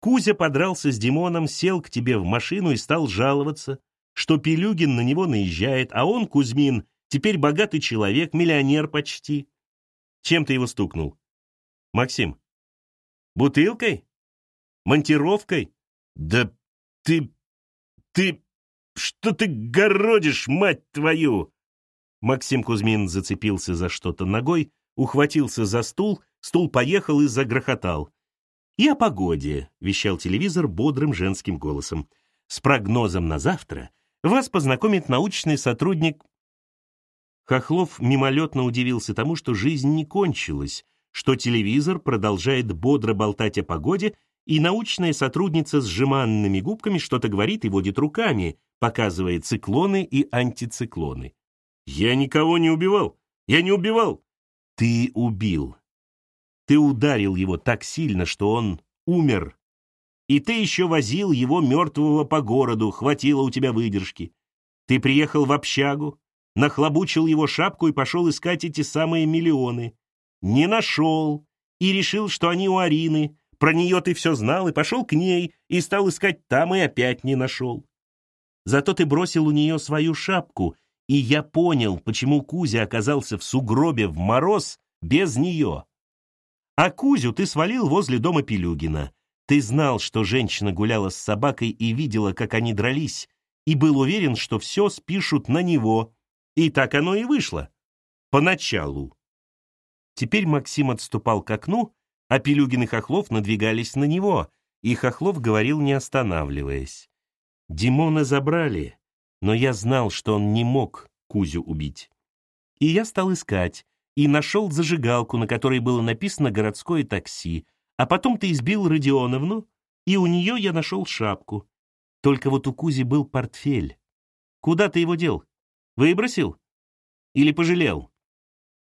Кузя подрался с Димоном, сел к тебе в машину и стал жаловаться, что Пелюгин на него наезжает, а он, Кузьмин, теперь богатый человек, миллионер почти. Чем ты его стукнул? Максим. Бутылкой? Монтировкой? Да ты... ты... что ты городишь, мать твою? Максим Кузьмин зацепился за что-то ногой, ухватился за стул, стул поехал и загрохотал. «И о погоде», — вещал телевизор бодрым женским голосом. «С прогнозом на завтра вас познакомит научный сотрудник Хохлов мимолетно удивился тому, что жизнь не кончилась, что телевизор продолжает бодро болтать о погоде, и научная сотрудница с жеманными губками что-то говорит и водит руками, показывая циклоны и антициклоны. «Я никого не убивал! Я не убивал!» «Ты убил! Ты ударил его так сильно, что он умер. И ты еще возил его мертвого по городу, хватило у тебя выдержки. Ты приехал в общагу, нахлобучил его шапку и пошел искать эти самые миллионы. Не нашел и решил, что они у Арины. Про нее ты все знал и пошел к ней и стал искать там и опять не нашел. Зато ты бросил у нее свою шапку, и я понял, почему Кузя оказался в сугробе в мороз без нее. А Кузю ты свалил возле дома Пелюгина. Ты знал, что женщина гуляла с собакой и видела, как они дрались, и был уверен, что все спишут на него, и так оно и вышло. Поначалу. Теперь Максим отступал к окну, а Пелюгин и Хохлов надвигались на него, и Хохлов говорил, не останавливаясь. Димона забрали, но я знал, что он не мог Кузю убить. И я стал искать, и нашел зажигалку, на которой было написано «городское такси», а потом ты избил Родионовну, и у нее я нашел шапку. Только вот у Кузи был портфель. Куда ты его дел? Выбросил? Или пожалел?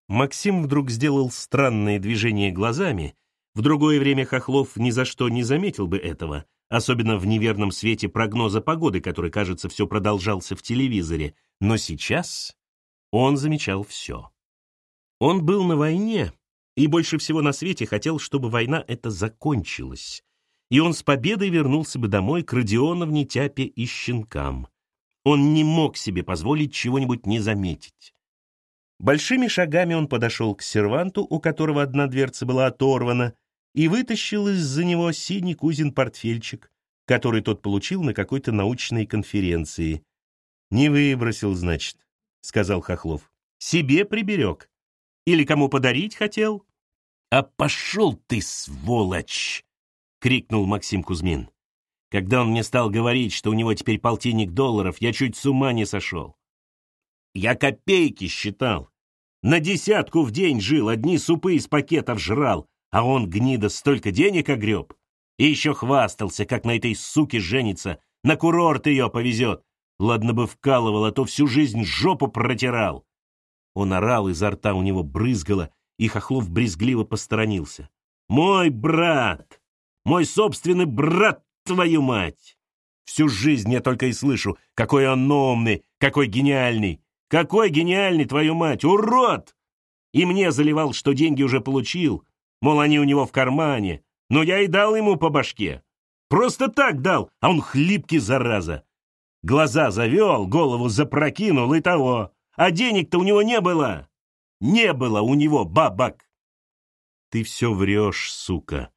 Максим вдруг сделал странные движения глазами. В другое время Хохлов ни за что не заметил бы этого, особенно в неверном свете прогноза погоды, который, кажется, все продолжался в телевизоре. Но сейчас он замечал все. Он был на войне и больше всего на свете хотел, чтобы война эта закончилась. И он с победой вернулся бы домой к Родионовне, Тяпе и щенкам. Он не мог себе позволить чего-нибудь не заметить. Большими шагами он подошел к серванту, у которого одна дверца была оторвана, и вытащил из-за него синий кузин портфельчик, который тот получил на какой-то научной конференции. «Не выбросил, значит», — сказал Хохлов. «Себе приберег. Или кому подарить хотел?» «А пошел ты, сволочь!» — крикнул Максим Кузьмин. Когда он мне стал говорить, что у него теперь полтинник долларов, я чуть с ума не сошел. Я копейки считал. На десятку в день жил, одни супы из пакетов жрал, а он, гнида, столько денег огреб. И еще хвастался, как на этой суке женится, на курорт ее повезет. Ладно бы вкалывал, а то всю жизнь жопу протирал. Он орал, изо рта у него брызгало, и Хохлов брезгливо посторонился. «Мой брат! Мой собственный брат Твою мать! Всю жизнь я только и слышу, какой он умный, какой гениальный. Какой гениальный, твою мать, урод! И мне заливал, что деньги уже получил, мол, они у него в кармане. Но я и дал ему по башке. Просто так дал, а он хлипкий, зараза. Глаза завел, голову запрокинул и того. А денег-то у него не было. Не было у него бабок. Ты все врешь, сука,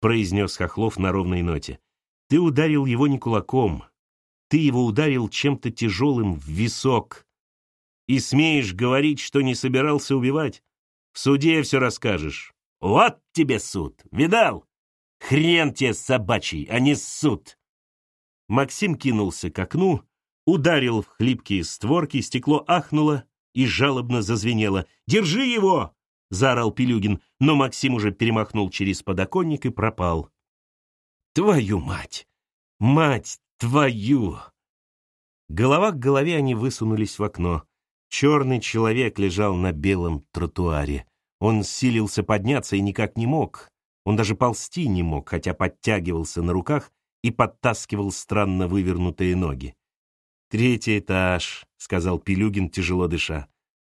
произнес Хохлов на ровной ноте. Ты ударил его не кулаком. Ты его ударил чем-то тяжелым в висок. И смеешь говорить, что не собирался убивать? В суде все расскажешь. Вот тебе суд, видал? Хрен тебе собачий, а не суд. Максим кинулся к окну, ударил в хлипкие створки, стекло ахнуло и жалобно зазвенело. «Держи его!» — заорал Пилюгин, но Максим уже перемахнул через подоконник и пропал. «Твою мать! Мать твою!» Голова к голове они высунулись в окно. Черный человек лежал на белом тротуаре. Он силился подняться и никак не мог. Он даже ползти не мог, хотя подтягивался на руках и подтаскивал странно вывернутые ноги. «Третий этаж», — сказал Пилюгин, тяжело дыша.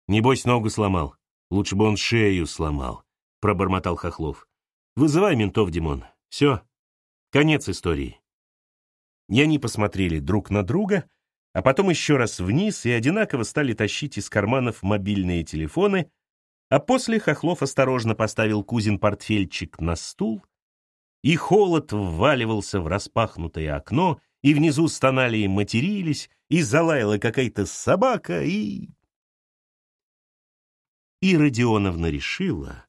«Небось, ногу сломал. Лучше бы он шею сломал», — пробормотал Хохлов. «Вызывай ментов, Димон. Все. Конец истории». И они посмотрели друг на друга — а потом еще раз вниз и одинаково стали тащить из карманов мобильные телефоны, а после Хохлов осторожно поставил Кузин портфельчик на стул, и холод вваливался в распахнутое окно, и внизу стонали и матерились, и залаяла какая-то собака, и... И Родионовна решила,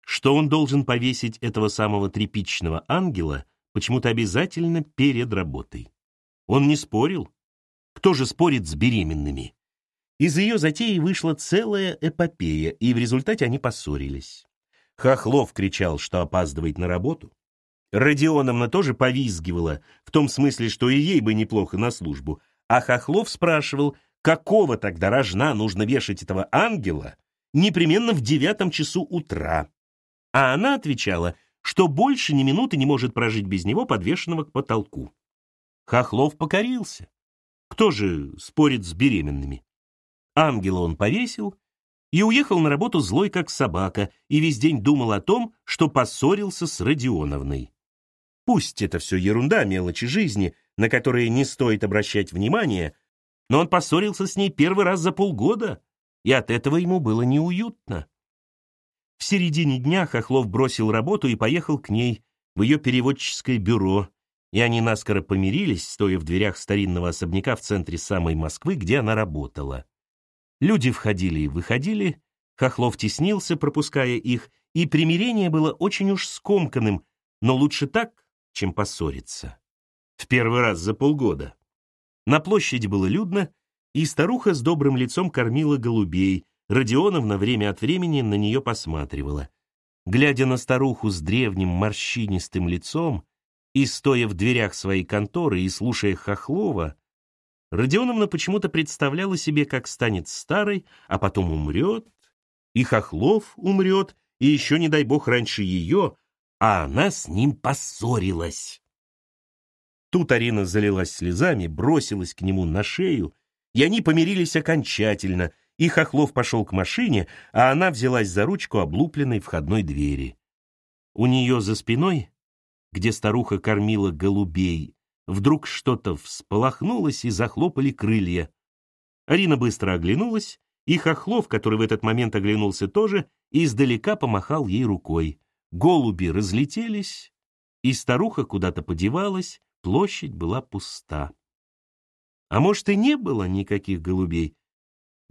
что он должен повесить этого самого тряпичного ангела почему-то обязательно перед работой. Он не спорил, кто же спорит с беременными? Из ее затеи вышла целая эпопея, и в результате они поссорились. Хохлов кричал, что опаздывает на работу. Родионовна тоже повизгивала, в том смысле, что и ей бы неплохо на службу. А Хохлов спрашивал, какого тогда рожна нужно вешать этого ангела непременно в девятом часу утра. А она отвечала, что больше ни минуты не может прожить без него, подвешенного к потолку. Хохлов покорился. Кто же спорит с беременными? Ангела он повесил и уехал на работу злой, как собака, и весь день думал о том, что поссорился с Родионовной. Пусть это все ерунда, мелочи жизни, на которые не стоит обращать внимания, но он поссорился с ней первый раз за полгода, и от этого ему было неуютно. В середине дня Хохлов бросил работу и поехал к ней в ее переводческое бюро, и они наскоро помирились, стоя в дверях старинного особняка в центре самой Москвы, где она работала. Люди входили и выходили, Хохлов теснился, пропуская их, и примирение было очень уж скомканным, но лучше так, чем поссориться. В первый раз за полгода. На площади было людно, и старуха с добрым лицом кормила голубей, Родионовна время от времени на нее посматривала. Глядя на старуху с древним морщинистым лицом, и, стоя в дверях своей конторы и слушая Хохлова, Родионовна почему-то представляла себе, как станет старой, а потом умрет, и Хохлов умрет, и еще, не дай бог, раньше ее, а она с ним поссорилась. Тут Арина залилась слезами, бросилась к нему на шею, и они помирились окончательно, и Хохлов пошел к машине, а она взялась за ручку облупленной входной двери. У нее за спиной где старуха кормила голубей, вдруг что-то всполохнулось и захлопали крылья. Арина быстро оглянулась, и Хохлов, который в этот момент оглянулся тоже, издалека помахал ей рукой. Голуби разлетелись, и старуха куда-то подевалась, площадь была пуста. А может, и не было никаких голубей?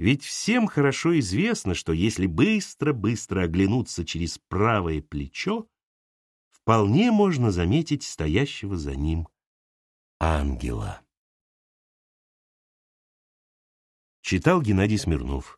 Ведь всем хорошо известно, что если быстро-быстро оглянуться через правое плечо, вполне можно заметить стоящего за ним ангела. Читал Геннадий Смирнов.